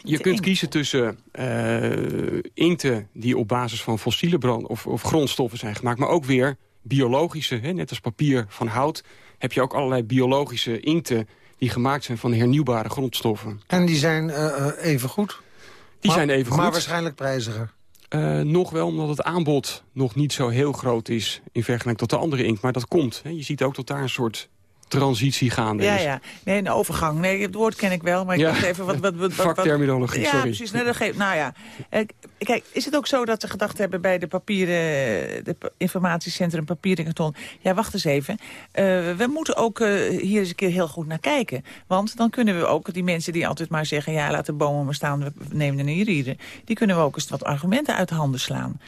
S10: Je kunt kiezen tussen uh, inkten die op basis van fossiele brand of, of, grondstoffen zijn gemaakt... maar ook weer biologische, hè, net als papier van hout... heb je ook allerlei biologische inkten die gemaakt zijn van hernieuwbare grondstoffen.
S7: En die zijn uh, even goed?
S10: Die zijn even goed.
S7: Maar waarschijnlijk prijziger?
S10: Uh, nog wel, omdat het aanbod nog niet zo heel groot is... in vergelijking tot de andere inkt. Maar dat komt. Hè. Je ziet ook dat daar een soort transitie gaande
S8: ja, is. Ja, nee, een overgang. Nee, het woord ken ik wel, maar ik ja. even wat... wat, wat,
S10: Vakterminologie,
S8: ja,
S10: sorry.
S8: precies. Nee, dat geeft, nou ja, kijk, is het ook zo dat ze gedacht hebben bij de papieren... de informatiecentrum papier en karton... ja, wacht eens even. Uh, we moeten ook uh, hier eens een keer heel goed naar kijken. Want dan kunnen we ook die mensen die altijd maar zeggen... ja, laat de bomen maar staan, we nemen er niet rieden... die kunnen we ook eens wat argumenten uit handen slaan.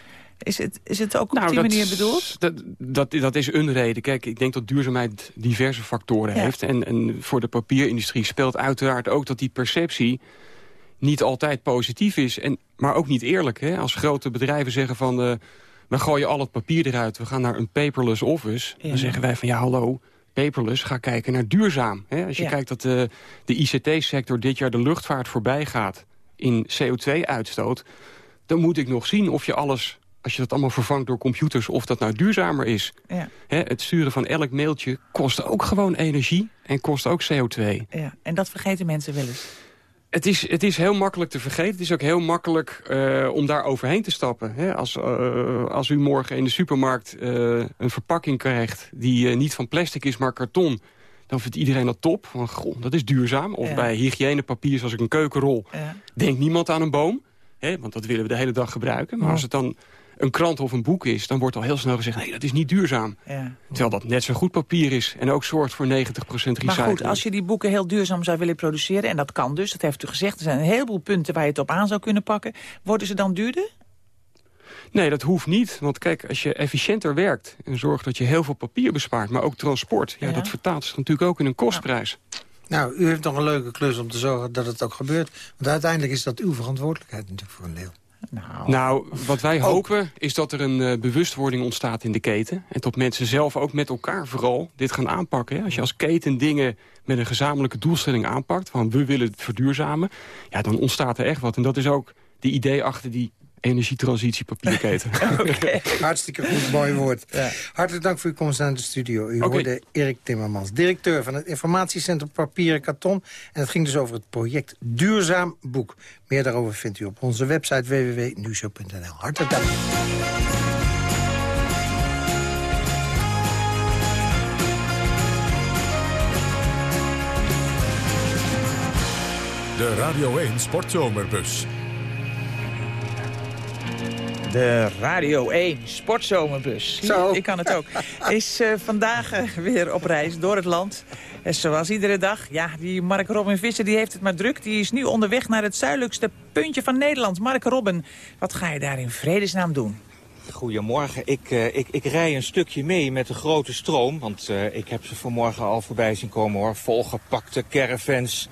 S8: Is het, is het ook op nou, die manier bedoeld?
S10: Dat, dat, dat is een reden. Kijk, ik denk dat duurzaamheid diverse factoren heeft. En, en voor de papierindustrie speelt uiteraard ook dat die perceptie niet altijd positief is. En, maar ook niet eerlijk. Hè? Als grote bedrijven zeggen van... Uh, we gooien al het papier eruit, we gaan naar een paperless office. Dan zeggen wij van ja, hallo, paperless, ga kijken naar duurzaam. Hè? Als je kijkt dat de, de ICT-sector dit jaar de luchtvaart voorbij gaat... in CO2-uitstoot, dan moet ik nog zien of je alles als je dat allemaal vervangt door computers... of dat nou duurzamer is. Ja. het sturen van elk mailtje kost ook gewoon energie en kost ook CO2.
S8: Ja, en dat vergeten mensen wel eens.
S10: Het is, het is heel makkelijk te vergeten. Het is ook heel makkelijk uh, om daar overheen te stappen. als, uh, als u morgen in de supermarkt uh, een verpakking krijgt... die niet van plastic is, maar karton... dan vindt iedereen dat top. Van, goh, dat is duurzaam. Of bij hygiënepapier, zoals ik een keukenrol... Ja. denkt niemand aan een boom. want dat willen we de hele dag gebruiken. Maar als het dan een krant of een boek is... dan wordt al heel snel gezegd, nee, dat is niet duurzaam. Ja. Terwijl dat net zo goed papier is en ook zorgt voor 90% recycling.
S8: Maar goed, als je die boeken heel duurzaam zou willen produceren... en dat kan dus, dat heeft u gezegd, er zijn een heleboel punten... waar je het op aan zou kunnen pakken. Worden ze dan duurder?
S10: Nee, dat hoeft niet. Want kijk, als je efficiënter werkt... en zorgt dat je heel veel papier bespaart, maar ook transport... ja, dat vertaalt zich natuurlijk ook in een kostprijs.
S7: Nou, u heeft nog een leuke klus om te zorgen dat het ook gebeurt. Want uiteindelijk is dat uw verantwoordelijkheid natuurlijk voor een deel.
S10: Nou, nou, wat wij hopen is dat er een uh, bewustwording ontstaat in de keten. En dat mensen zelf ook met elkaar vooral dit gaan aanpakken. Hè. Als je als keten dingen met een gezamenlijke doelstelling aanpakt... van we willen het verduurzamen, ja, dan ontstaat er echt wat. En dat is ook de idee achter die energietransitie papierketen.
S7: okay. Hartstikke goed, mooi woord. Ja. Hartelijk dank voor uw komst naar de studio. U okay. hoorde Erik Timmermans, directeur van het informatiecentrum Papier en Karton. En het ging dus over het project Duurzaam Boek. Meer daarover vindt u op onze website www.newshow.nl. Hartelijk dank.
S1: De Radio 1 Sportzomerbus.
S8: De Radio 1 Sportzomerbus. Zo. Ik kan het ook. Is uh, vandaag uh, weer op reis door het land. En zoals iedere dag, ja, die Mark Robin Visser die heeft het maar druk. Die is nu onderweg naar het zuidelijkste puntje van Nederland. Mark Robin, wat ga je daar in vredesnaam doen?
S11: Goedemorgen. Ik, uh, ik, ik rij een stukje mee met de grote stroom. Want uh, ik heb ze vanmorgen al voorbij zien komen hoor. Volgepakte caravans.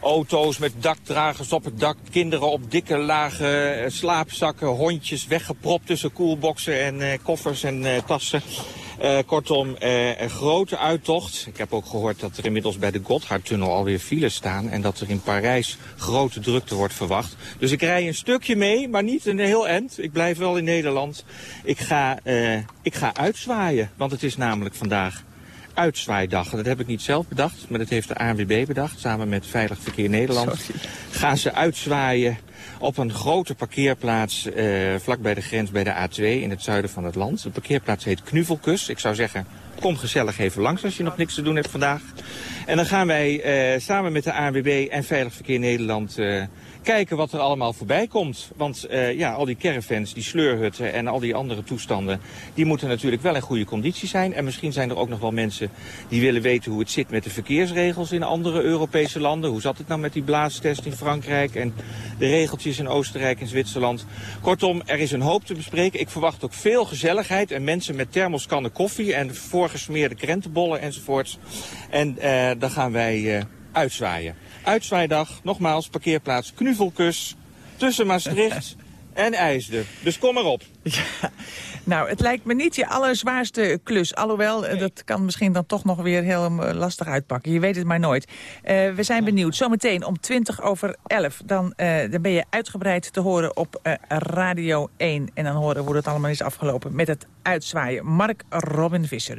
S11: Auto's met dakdragers op het dak. Kinderen op dikke lage uh, slaapzakken. Hondjes weggepropt tussen koelboxen en koffers en tassen. Uh, kortom, uh, een grote uittocht. Ik heb ook gehoord dat er inmiddels bij de Gotthardtunnel alweer files staan... en dat er in Parijs grote drukte wordt verwacht. Dus ik rij een stukje mee, maar niet een heel eind. Ik blijf wel in Nederland. Ik ga, uh, ik ga uitzwaaien, want het is namelijk vandaag uitzwaaidag. Dat heb ik niet zelf bedacht, maar dat heeft de ANWB bedacht... samen met Veilig Verkeer Nederland. Sorry. Gaan ze uitzwaaien op een grote parkeerplaats uh, vlak bij de grens bij de A2 in het zuiden van het land. De parkeerplaats heet Knuvelkus. Ik zou zeggen, kom gezellig even langs als je nog niks te doen hebt vandaag. En dan gaan wij uh, samen met de ANWB en Veilig Verkeer Nederland... Uh, kijken wat er allemaal voorbij komt. Want uh, ja, al die caravans, die sleurhutten en al die andere toestanden... die moeten natuurlijk wel in goede conditie zijn. En misschien zijn er ook nog wel mensen die willen weten hoe het zit met de verkeersregels in andere Europese landen. Hoe zat het nou met die blaastest in Frankrijk en de regeltjes in Oostenrijk en Zwitserland. Kortom, er is een hoop te bespreken. Ik verwacht ook veel gezelligheid en mensen met thermoskannen koffie... en voorgesmeerde krentenbollen enzovoorts. En uh, dan gaan wij uh, uitzwaaien. Uitzwaaidag, nogmaals, parkeerplaats Knuvelkus tussen Maastricht en IJsden. Dus kom maar op.
S8: Ja, nou, het lijkt me niet je allerzwaarste klus. Alhoewel, eh, dat kan misschien dan toch nog weer heel eh, lastig uitpakken. Je weet het maar nooit. Eh, we zijn benieuwd. Zometeen om 20 over 11. Dan, dan ben je uitgebreid te horen op Radio 1. En dan horen hoe het allemaal is afgelopen met het uitzwaaien. Mark Robin Visser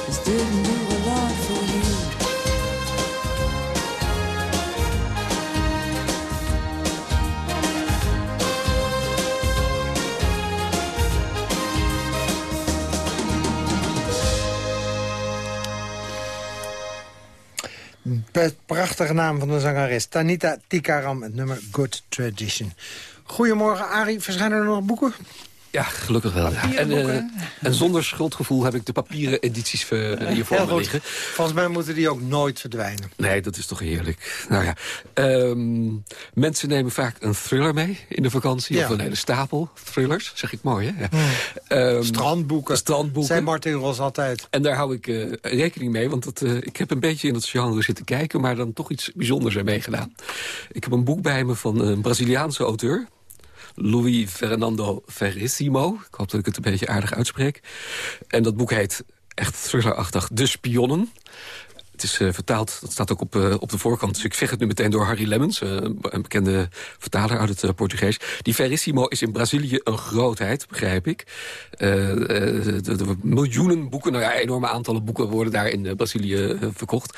S7: Pe- Prachtige naam van de zangeres. Tanita Tikaram, het nummer Good Tradition. Goedemorgen, Arie. Verschijnen er nog boeken?
S12: Ja, gelukkig wel. ja. En, eh, en zonder schuldgevoel heb ik de papieren edities eh, hier voor me liggen.
S7: Volgens mij moeten die ook nooit verdwijnen.
S12: Nee, dat is toch heerlijk. Nou ja, ehm, mensen nemen vaak een thriller mee in de vakantie.
S7: Ja.
S12: Of een hele stapel thrillers, zeg ik mooi, hè? Ja. Ehm,
S7: Strandboeken.
S12: Strandboeken.
S7: Zei Martin Ros altijd.
S12: En daar hou ik eh, rekening mee, want dat, ik heb een beetje in dat genre zitten kijken... maar dan toch iets bijzonders ermee gedaan. Ik heb een boek bij me van een Braziliaanse auteur... Louis Fernando Verissimo. Ik hoop dat ik het een beetje aardig uitspreek. En dat boek heet echt thrillerachtig De Spionnen. Het is eh, vertaald, dat staat ook op, eh, op de voorkant. Dus ik zeg het nu meteen door Harry Lemmens, eh, een bekende vertaler uit het Portugees. Die Verissimo is in Brazilië een grootheid, begrijp ik. De, de miljoenen boeken, nou ja, enorme aantallen boeken worden daar in Brazilië verkocht.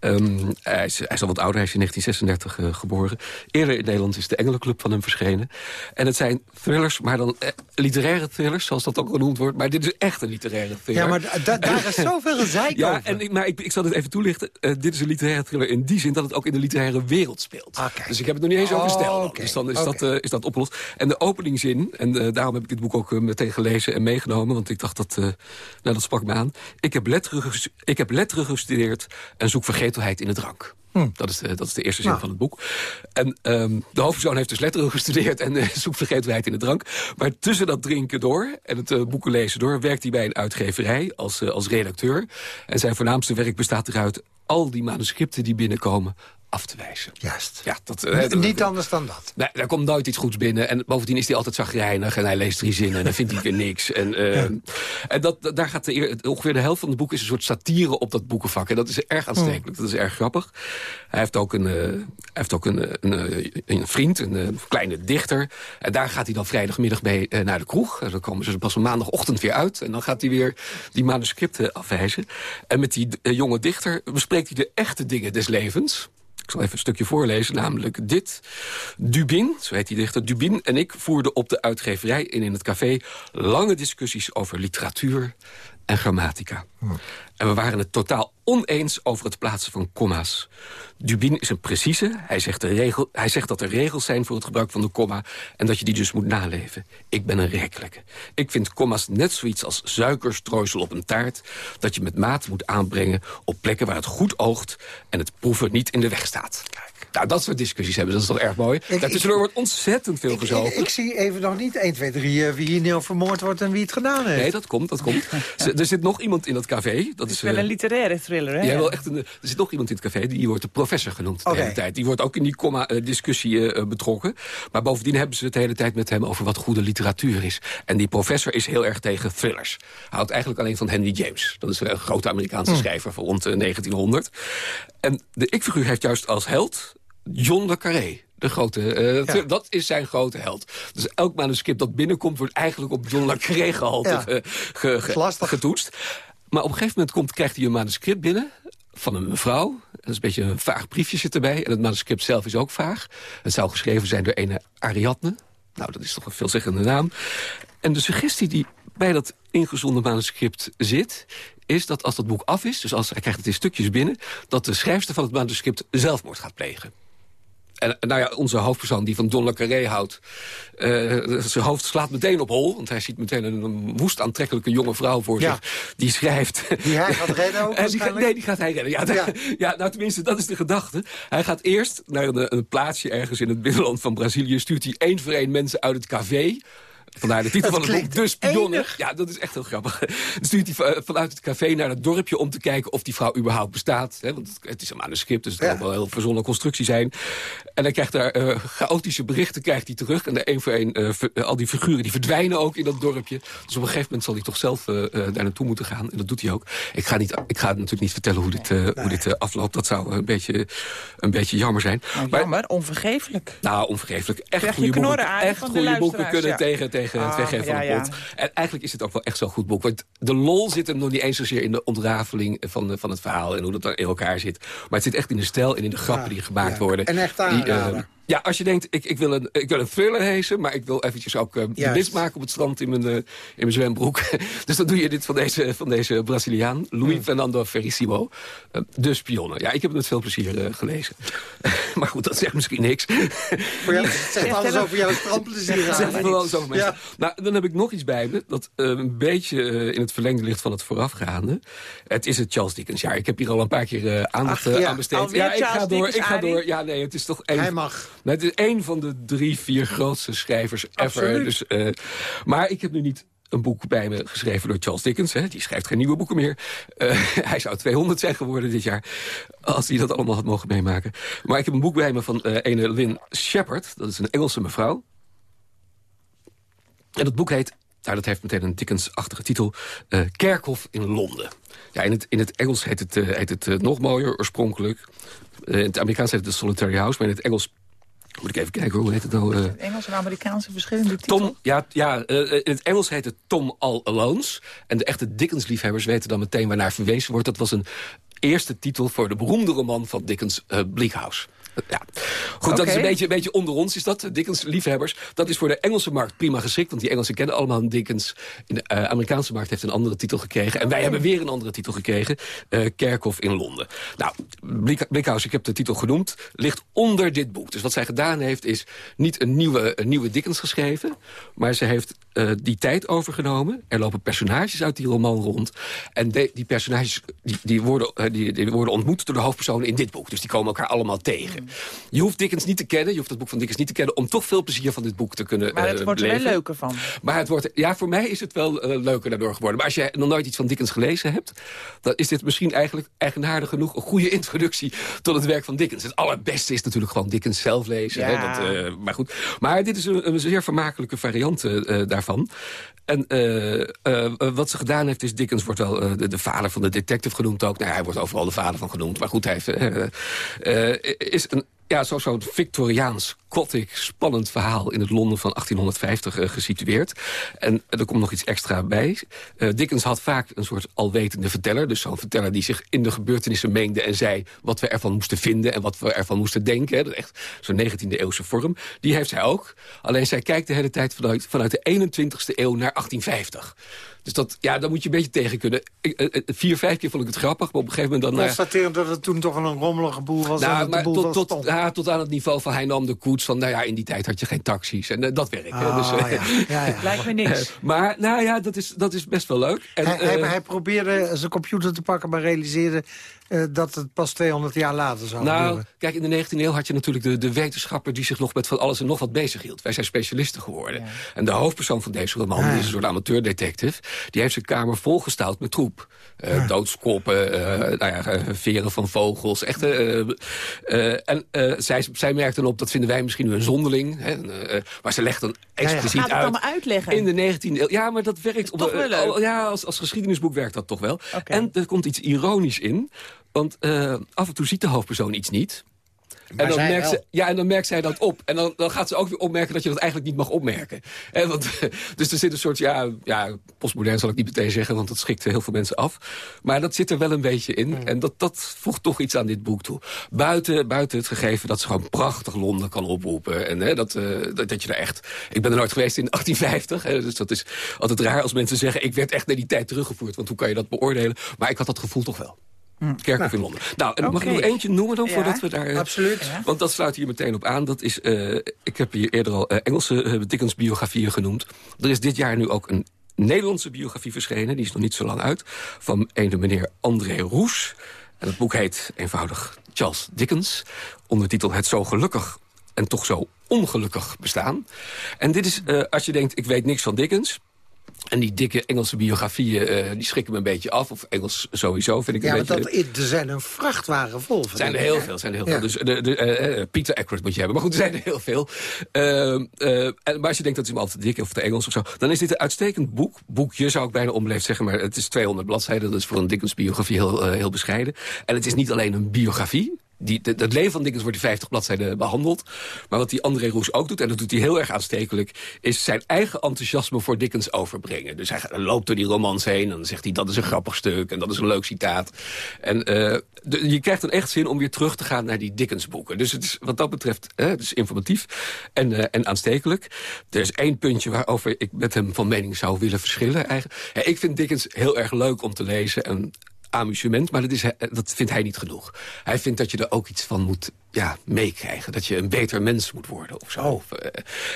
S12: Ehm, hij, is, hij is al wat ouder, hij is in 1936 eh, geboren. Eerder in Nederland is de Engelenclub van hem verschenen. En het zijn thrillers, maar dan eh, literaire thrillers, zoals dat ook genoemd wordt. Maar dit is echt een literaire thriller.
S7: Ja, maar da- da- daar is zoveel gezeik
S12: Ja,
S7: over.
S12: en ik, maar ik, ik zal het even toelichten. Eh, dit is een literaire thriller in die zin dat het ook in de literaire wereld speelt. dus ik heb het nog niet eens over
S7: Oh,
S12: stijl. Dus dan is, dat, eh, is dat opgelost. En de openingzin, en eh, daarom heb ik dit boek ook meteen gelezen en meegenomen. Want ik dacht, dat, nou, dat sprak me aan. Ik heb, letteren ik heb letteren gestudeerd en zoek vergetelheid in de drank. Dat, is de, dat is de eerste zin
S7: Nou.
S12: van het boek. En ehm, de hoofdpersoon heeft dus letteren gestudeerd... en eh, zoekt vergetelheid in de drank. Maar tussen dat drinken door en het eh, boeken lezen door... werkt hij bij een uitgeverij als, eh, als redacteur. En zijn voornaamste werk bestaat eruit... al die manuscripten die binnenkomen af te wijzen.
S7: Juist.
S12: Ja, dat,
S7: N- niet anders dan dat.
S12: Nee, daar komt nooit iets goeds binnen. En bovendien is hij altijd zagrijnig en hij leest drie zinnen... en dan vindt hij weer niks. En, eh, en dat, daar gaat de, eer- ongeveer de helft van het boek is een soort satire op dat boekenvak. En dat is erg aanstekelijk, dat is erg grappig. Hij heeft ook een, eh, hij heeft ook een, eh, een, eh, een vriend, een eh, kleine dichter. En daar gaat hij dan vrijdagmiddag mee eh, naar de kroeg. En dan komen ze pas op maandagochtend weer uit. En dan gaat hij weer die manuscripten afwijzen. En met die eh, jonge dichter bespreekt hij de echte dingen des levens... Zal even een stukje voorlezen, namelijk dit. Dubin, zo heet die dichter, Dubin en ik voerden op de uitgeverij en in het café... lange discussies over literatuur en grammatica. En we waren het totaal oneens over het plaatsen van komma's. Dubin is een precieze. Hij zegt, de regel, hij zegt dat er regels zijn voor het gebruik van de komma... en dat je die dus moet naleven. Ik ben een rekelijke. Ik vind komma's net zoiets als suikerstrooisel op een taart... dat je met maat moet aanbrengen op plekken waar het goed oogt... en het proeven niet in de weg staat. Nou, dat soort discussies hebben, dat is toch erg mooi. Daartussendoor wordt ontzettend veel gezogen.
S7: Ik, ik zie even nog niet 1, 2, 3 eh, wie hier nou vermoord wordt en wie het gedaan heeft.
S12: Nee, dat komt, dat komt. Er zit nog iemand in dat café. Dat is,
S8: Wel
S12: eh,
S8: een literaire thriller, hè?
S12: Ja, wel echt een, er zit nog iemand in het café, die wordt de professor genoemd de hele tijd. Die wordt ook in die comma-discussie eh, betrokken. Maar bovendien hebben ze het de hele tijd met hem over wat goede literatuur is. En die professor is heel erg tegen thrillers. Hij houdt eigenlijk alleen van Henry James. Dat is een grote Amerikaanse
S7: Hmm.
S12: schrijver van rond eh, 1900. En de ik-figuur heeft juist als held John le Carré. De grote, eh, Dat is zijn grote held. Dus elk manuscript dat binnenkomt... wordt eigenlijk op John le Carré gehalte
S7: Ja.
S12: ge- ge- ge- getoetst. Maar op een gegeven moment komt, krijgt hij een manuscript binnen van een mevrouw. Dat is een beetje een vaag briefje zit erbij. En het manuscript zelf is ook vaag. Het zou geschreven zijn door een Ariadne. Nou, dat is toch een veelzeggende naam. En de suggestie die bij dat ingezonden manuscript zit... is dat als dat boek af is, dus als hij krijgt het in stukjes binnen... dat de schrijfster van het manuscript zelfmoord gaat plegen. En nou ja, onze hoofdpersoon die van Don Le Carré houdt... eh, zijn hoofd slaat meteen op hol. Want hij ziet meteen een, woest aantrekkelijke jonge vrouw voor
S7: Ja.
S12: zich. Die schrijft...
S7: Die hij gaat redden ook
S12: En die gaat-
S7: waarschijnlijk?
S12: nee, die gaat hij redden. Ja, de-
S7: Ja.
S12: ja. nou tenminste, dat is de gedachte. Hij gaat eerst naar een, een plaatsje ergens in het binnenland van Brazilië... stuurt hij één voor één mensen uit het café... Vandaar de titel
S7: Dat
S12: van het boek, De Spionnen.
S7: enig.
S12: Ja, dat is echt heel grappig. Dan stuurt hij va- vanuit het café naar het dorpje om te kijken of die vrouw überhaupt bestaat. Hè, want het- is een manuscript, dus het kan wel een heel verzonnen constructie zijn. En hij krijgt daar eh, chaotische berichten krijgt hij terug. En de één voor één, eh, eh, al die figuren die verdwijnen ook in dat dorpje. Dus op een gegeven moment zal hij toch zelf eh, eh, daar naartoe moeten gaan. En dat doet hij ook. Ik ga, niet, ik ga natuurlijk niet vertellen hoe dit, eh, hoe dit afloopt. Dat zou een beetje, een beetje jammer zijn.
S8: Nou,
S12: Maar-
S8: jammer, onvergeeflijk.
S12: nou, onvergeeflijk. Echt goede boeken, echt
S8: van de
S12: goede boeken kunnen
S8: ja.
S12: tegen, tegen
S8: Ah,
S12: weggeven van
S8: ja.
S12: En eigenlijk is het ook wel echt zo'n goed boek. Want de lol zit hem nog niet eens zozeer in de ontrafeling van, de- van het verhaal... en hoe dat dan in elkaar zit. Maar het zit echt in de stijl en in de grappen die gemaakt worden.
S7: En echt
S12: Die, eh. Ja, als je denkt, ik, ik, wil een, ik wil een thriller hezen... maar ik wil eventjes ook eh, de maken op het strand in mijn, eh, in mijn zwembroek. dus dan doe je dit van deze, van deze Braziliaan, Louis Fernando Verissimo. eh, de Spionnen. Ja, ik heb het met veel plezier gelezen. maar goed, dat zegt misschien niks.
S7: Voor jou, het zegt alles over jouw strandplezier.
S12: Dat zegt alles over mensen.
S7: Ja.
S12: Nou, dan heb ik nog iets bij me, dat een beetje in het verlengde ligt van het voorafgaande. Het is het Charles Dickens jaar. Ik heb hier al een paar keer aandacht
S7: Ach, ja.
S12: aan besteed.
S8: Alweer
S12: ja, ik ga door.
S8: Dickens,
S12: ik ga door. Ja, nee, het is toch een.
S7: Hij mag.
S12: Nee, het is één van de drie, vier grootste schrijvers ever.
S7: Absoluut.
S12: Dus, eh, maar ik heb nu niet een boek bij me geschreven door Charles Dickens. Hè. Die schrijft geen nieuwe boeken meer. Eh, hij zou 200 zijn geworden dit jaar. Als hij dat allemaal had mogen meemaken. Maar ik heb een boek bij me van eh ene Lynn Shepard. Dat is een Engelse mevrouw. En dat boek heet, nou dat heeft meteen een Dickens-achtige titel... Kerkhof in Londen. Ja, in het, in het Engels heet het, heet het nog mooier oorspronkelijk. In het Amerikaans heet het The Solitary House, maar in het Engels... Moet ik even kijken, hoe heet het nou? eh,
S8: Engels en Amerikaanse verschillende titels.
S12: Tom, ja, ja eh, in het Engels heet het Tom All Alones. En de echte Dickens-liefhebbers weten dan meteen waarnaar verwezen wordt. Dat was een eerste titel voor de beroemde roman van Dickens, eh Bleak House. Ja. Goed, dat is een beetje, een beetje onder ons, is dat. Dickens-liefhebbers. Dat is voor de Engelse markt prima geschikt. Want die Engelsen kennen allemaal Dickens. In de eh, Amerikaanse markt heeft een andere titel gekregen. En wij hebben weer een andere titel gekregen. eh, Kerkhof in Londen. Nou, House, ik heb de titel genoemd, ligt onder dit boek. Dus wat zij gedaan heeft, is niet een nieuwe, een nieuwe Dickens geschreven. Maar ze heeft eh, die tijd overgenomen. Er lopen personages uit die roman rond. En de- die personages die, die, worden, die, die worden ontmoet door de hoofdpersonen in dit boek. Dus die komen elkaar allemaal tegen. Je hoeft Dickens niet te kennen, je hoeft het boek van Dickens niet te kennen... om toch veel plezier van dit boek te kunnen
S8: Maar het
S12: uh,
S8: wordt er wel leuker van.
S12: Maar het wordt, ja, voor mij is het wel eh, leuker daardoor geworden. Maar als jij nog nooit iets van Dickens gelezen hebt... dan is dit misschien eigenlijk eigenaardig genoeg... een goede introductie tot het werk van Dickens. Het allerbeste is natuurlijk gewoon Dickens zelf lezen.
S8: Ja.
S12: Hè, dat, eh, maar goed. Maar dit is een, een zeer vermakelijke variant eh, daarvan. En eh, eh, wat ze gedaan heeft is... Dickens wordt wel eh, de, de vader van de detective genoemd ook. Nou, hij wordt overal de vader van genoemd. Maar goed, hij heeft, eh, eh, is een ja, zo'n zo Victoriaans, gothic, spannend verhaal... in het Londen van 1850 uh, gesitueerd. En er komt nog iets extra bij. Uh, Dickens had vaak een soort alwetende verteller. Dus zo'n verteller die zich in de gebeurtenissen meende... en zei wat we ervan moesten vinden en wat we ervan moesten denken. Dat is echt zo'n 19e-eeuwse vorm. Die heeft zij ook. Alleen zij kijkt de hele tijd vanuit, vanuit de 21e eeuw naar 1850. Dus dat, ja, daar moet je een beetje tegen kunnen. Ik, uh, vier, vijf keer vond ik het grappig, maar op een gegeven moment dan...
S7: Constateren dat het toen toch een rommelige boel was.
S12: Nou,
S7: en
S12: maar
S7: boel
S12: tot,
S7: was
S12: tot, ja, tot aan het niveau van hij nam de koets van... nou ja, in die tijd had je geen taxis. En uh, dat werkt.
S7: Ah,
S12: dus, uh,
S7: ja. Ja, ja.
S8: Lijkt me niks.
S12: maar nou ja, dat is, dat is best wel leuk. En,
S7: hij, hij, hij, probeerde zijn computer te pakken, maar realiseerde... Uh, dat het pas 200 jaar later zou
S12: nou,
S7: gebeuren.
S12: Kijk, in de 19e eeuw had je natuurlijk de, de wetenschapper... die zich nog met van alles en nog wat bezighield. Wij zijn specialisten geworden. Ja. En de hoofdpersoon van deze roman ah. is een soort amateurdetective. Die heeft zijn kamer volgestouwd met troep. Uh, ja. Doodskoppen, uh, nou ja, veren van vogels. Echt, en zij, zij merkte dan op, dat vinden wij misschien nu een zonderling. Hè, maar ze legt dan expliciet
S8: ja, ja.
S12: uit.
S8: allemaal uitleggen.
S12: In de 19e eeuw. Ja, maar dat werkt...
S8: Toch
S12: op,
S8: wel leuk.
S12: ja, als, als geschiedenisboek werkt dat toch wel.
S8: Okay.
S12: En er komt iets ironisch in. Want uh, af en toe ziet de hoofdpersoon iets niet. En dan, merkt ze, ja, en dan merkt zij dat op. En dan, dan gaat ze ook weer opmerken dat je dat eigenlijk niet mag opmerken. En want, dus er zit een soort, ja, ja, postmodern zal ik niet meteen zeggen... want dat schikt heel veel mensen af. Maar dat zit er wel een beetje in. En dat, dat voegt toch iets aan dit boek toe. Buiten, buiten het gegeven dat ze gewoon prachtig Londen kan oproepen. En hè, dat, uh, dat, dat je er echt... Ik ben er nooit geweest in 1850. Hè, dus dat is altijd raar als mensen zeggen... ik werd echt naar die tijd teruggevoerd. Want hoe kan je dat beoordelen? Maar ik had dat gevoel toch wel. Kerkhof nou. in Londen. Nou, en okay. mag ik nog eentje noemen dan,
S7: ja,
S12: voordat we daar...
S7: Absoluut.
S12: Ja. Want dat sluit hier meteen op aan. Dat is, uh, ik heb hier eerder al uh, Engelse uh, Dickens-biografieën genoemd. Er is dit jaar nu ook een Nederlandse biografie verschenen. Die is nog niet zo lang uit. Van een meneer André Roes. En het boek heet eenvoudig Charles Dickens. Ondertitel Het zo gelukkig en toch zo ongelukkig bestaan. En dit is, als je denkt, ik weet niks van Dickens... En die dikke Engelse biografieën, uh, die schrikken me een beetje af. Of Engels sowieso, vind ik
S7: ja,
S12: een beetje...
S7: Ja, er zijn een vrachtwagen vol.
S12: Er zijn er heel veel, zijn er heel ja. veel. Dus de, de, uh, Peter Ackroyd moet je hebben. Maar goed, er zijn er heel veel. Uh, en, maar als je denkt dat hij hem al te dik of te Engels of zo... dan is dit een uitstekend boek. Boekje zou ik bijna onbeleefd zeggen, maar het is 200 bladzijden. Dat is voor een Dickens biografie heel, heel bescheiden. En het is niet alleen een biografie die, de, het leven van Dickens wordt in 50 bladzijden behandeld. Maar wat die André Roes ook doet, en dat doet hij heel erg aanstekelijk... is zijn eigen enthousiasme voor Dickens overbrengen. Dus hij loopt door die romans heen en dan zegt hij... dat is een grappig stuk en dat is een leuk citaat. En de, je krijgt dan echt zin om weer terug te gaan naar die Dickens-boeken. Dus het wat dat betreft hè, het is informatief en, uh, en aanstekelijk. Er is één puntje waarover ik met hem van mening zou willen verschillen. Eigenlijk. Ik vind Dickens heel erg leuk om te lezen... En, amusement, maar dat, is, dat vindt hij niet genoeg. Hij vindt dat je er ook iets van moet ja, meekrijgen. Dat je een beter mens moet worden of zo.
S7: Oh.
S12: Uh,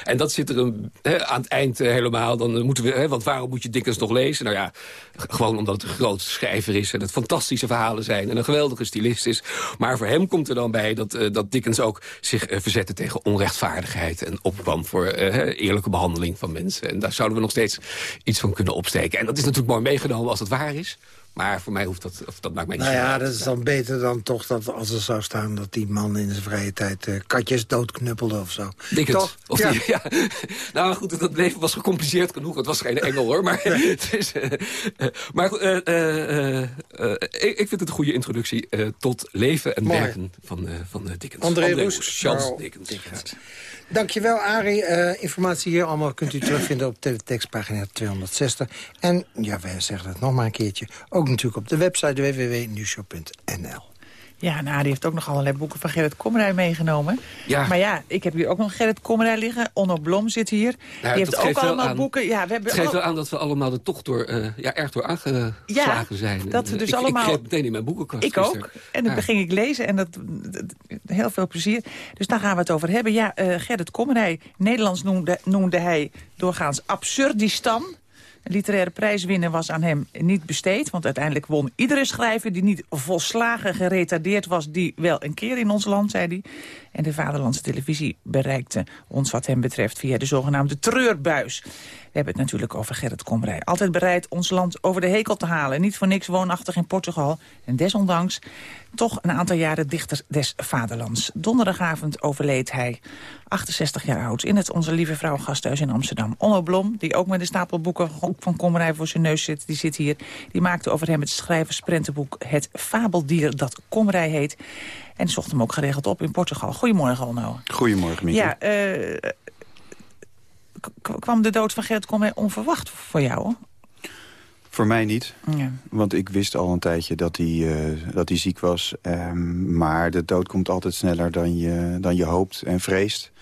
S12: en dat zit er een, he, aan het eind uh, helemaal. Dan moeten we, he, want waarom moet je Dickens nog lezen? Nou ja, gewoon omdat het een groot schrijver is... en het fantastische verhalen zijn en een geweldige stylist is. Maar voor hem komt er dan bij dat, uh, dat Dickens ook zich verzette tegen onrechtvaardigheid... en opkwam voor eerlijke behandeling van mensen. En daar zouden we nog steeds iets van kunnen opsteken. En dat is natuurlijk mooi meegenomen als het waar is... Maar voor mij hoeft dat, of dat maakt mij niet
S7: Nou ja, dat is dan beter dan toch dat als er zou staan... dat die man in zijn vrije tijd uh, katjes doodknuppelde of zo.
S12: Dickens.
S7: Toch?
S12: Of
S7: ja.
S12: Die, ja. Nou goed, dat leven was gecompliceerd genoeg. Het was geen engel hoor. Maar, het is, uh, uh, maar ik, ik, vind het een goede introductie tot leven en
S7: Mooi.
S12: werken van, van Dickens.
S7: André,
S12: André
S7: Roes.
S12: Charles Dickens.
S7: Dickens. Dankjewel, Arie. Uh, informatie hier allemaal kunt u terugvinden op tekstpagina 260. En, ja, wij zeggen het nog maar een keertje... ook natuurlijk op de website www.newshow.nl.
S8: Ja, nou, die heeft ook nog allerlei boeken van Gerrit Komrij meegenomen.
S12: Ja.
S8: Maar ja, ik heb hier ook nog Gerrit Komrij liggen. Onno Blom zit hier. die heeft ook allemaal
S12: aan-
S8: boeken. Ja, we hebben
S12: Het geeft wel aan dat we allemaal er toch door, eh, ja, erg door aangeslagen
S8: Ja,
S12: zijn.
S8: dat we
S12: En,
S8: dus
S12: ik,
S8: allemaal-
S12: Ik greep meteen in mijn boekenkast
S8: Ik
S12: gisteren.
S8: ook. En dan
S12: Ja.
S8: ging ik lezen en dat, dat- heel veel plezier. Dus daar gaan we het over hebben. Ja, eh Gerrit Kommerij, Nederlands noemde, noemde hij doorgaans Absurdistan. Een literaire prijs winnen was aan hem niet besteed. Want uiteindelijk won iedere schrijver die niet volslagen geretardeerd was... die wel een keer in ons land, zei hij. En de vaderlandse televisie bereikte ons wat hem betreft... via de zogenaamde treurbuis. We hebben het natuurlijk over Gerrit Komrij. Altijd bereid ons land over de hekel te halen. Niet voor niks woonachtig in Portugal. En desondanks toch een aantal jaren dichter des vaderlands. Donderdagavond overleed hij, 68 jaar oud... in het Onze Lieve Vrouw gasthuis in Amsterdam. Onno Blom, die ook met een stapel boeken van Komrij voor zijn neus zit... die zit hier, die maakte over hem het schrijversprentenboek... Het fabeldier dat Komrij heet. En zocht hem ook geregeld op in Portugal. Goedemorgen, Onno.
S13: Goedemorgen, Mieke.
S8: Ja, uh, kwam de dood van Gerrit Komrij onverwacht voor jou?
S13: Voor mij niet. Ja. Want ik wist al een tijdje dat hij, uh, dat hij ziek was. Um, maar de dood komt altijd sneller dan je, dan je hoopt en vreest.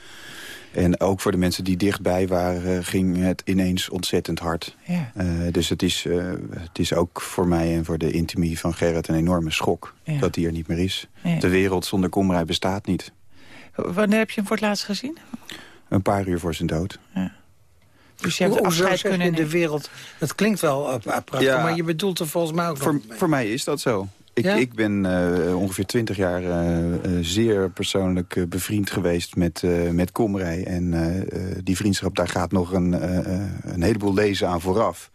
S13: En ook voor de mensen die dichtbij waren, ging het ineens ontzettend hard. Ja. Uh, dus het is, uh, het is ook voor mij en voor de intimie van Gerrit een enorme schok... Ja. dat hij er niet meer is. Ja. De wereld zonder Komrij bestaat niet.
S8: Wanneer heb je hem voor het laatst gezien?
S13: Een paar uur voor zijn dood. Ja.
S8: Dus je hebt afscheid kunnen
S7: in de wereld. Dat klinkt wel prachtig, ja. maar je bedoelt er volgens mij ook
S13: voor, voor mij is dat zo. Ik, ja? ik ben uh, ongeveer twintig jaar uh, uh, zeer persoonlijk bevriend geweest met, met Komrij. En die vriendschap, daar gaat nog een, een heleboel lezen aan vooraf.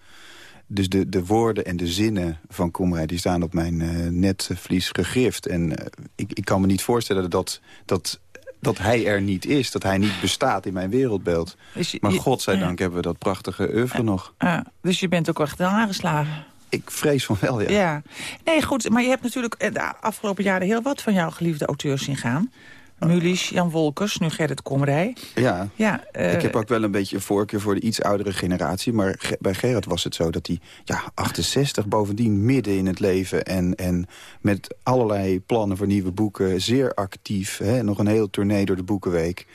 S13: Dus de, de woorden en de zinnen van Komrij die staan op mijn netvlies gegrift. En ik, ik kan me niet voorstellen dat, dat dat hij er niet is, dat hij niet bestaat in mijn wereldbeeld. Je, maar godzijdank ja. hebben we dat prachtige oeuvre nog.
S8: dus je bent ook echt aangeslagen?
S13: Ik vrees van wel, ja.
S8: ja. Nee, goed, maar je hebt natuurlijk de afgelopen jaren heel wat van jouw geliefde auteurs zien gaan. Mulisch, Jan Wolkers, nu Gerrit Komrij.
S13: Ja, ja uh, ik heb ook wel een beetje een voorkeur voor de iets oudere generatie. Maar bij Gerrit was het zo dat hij, ja, 68, bovendien midden in het leven... en, en met allerlei plannen voor nieuwe boeken, zeer actief. Hè, nog een hele tournee door de Boekenweek.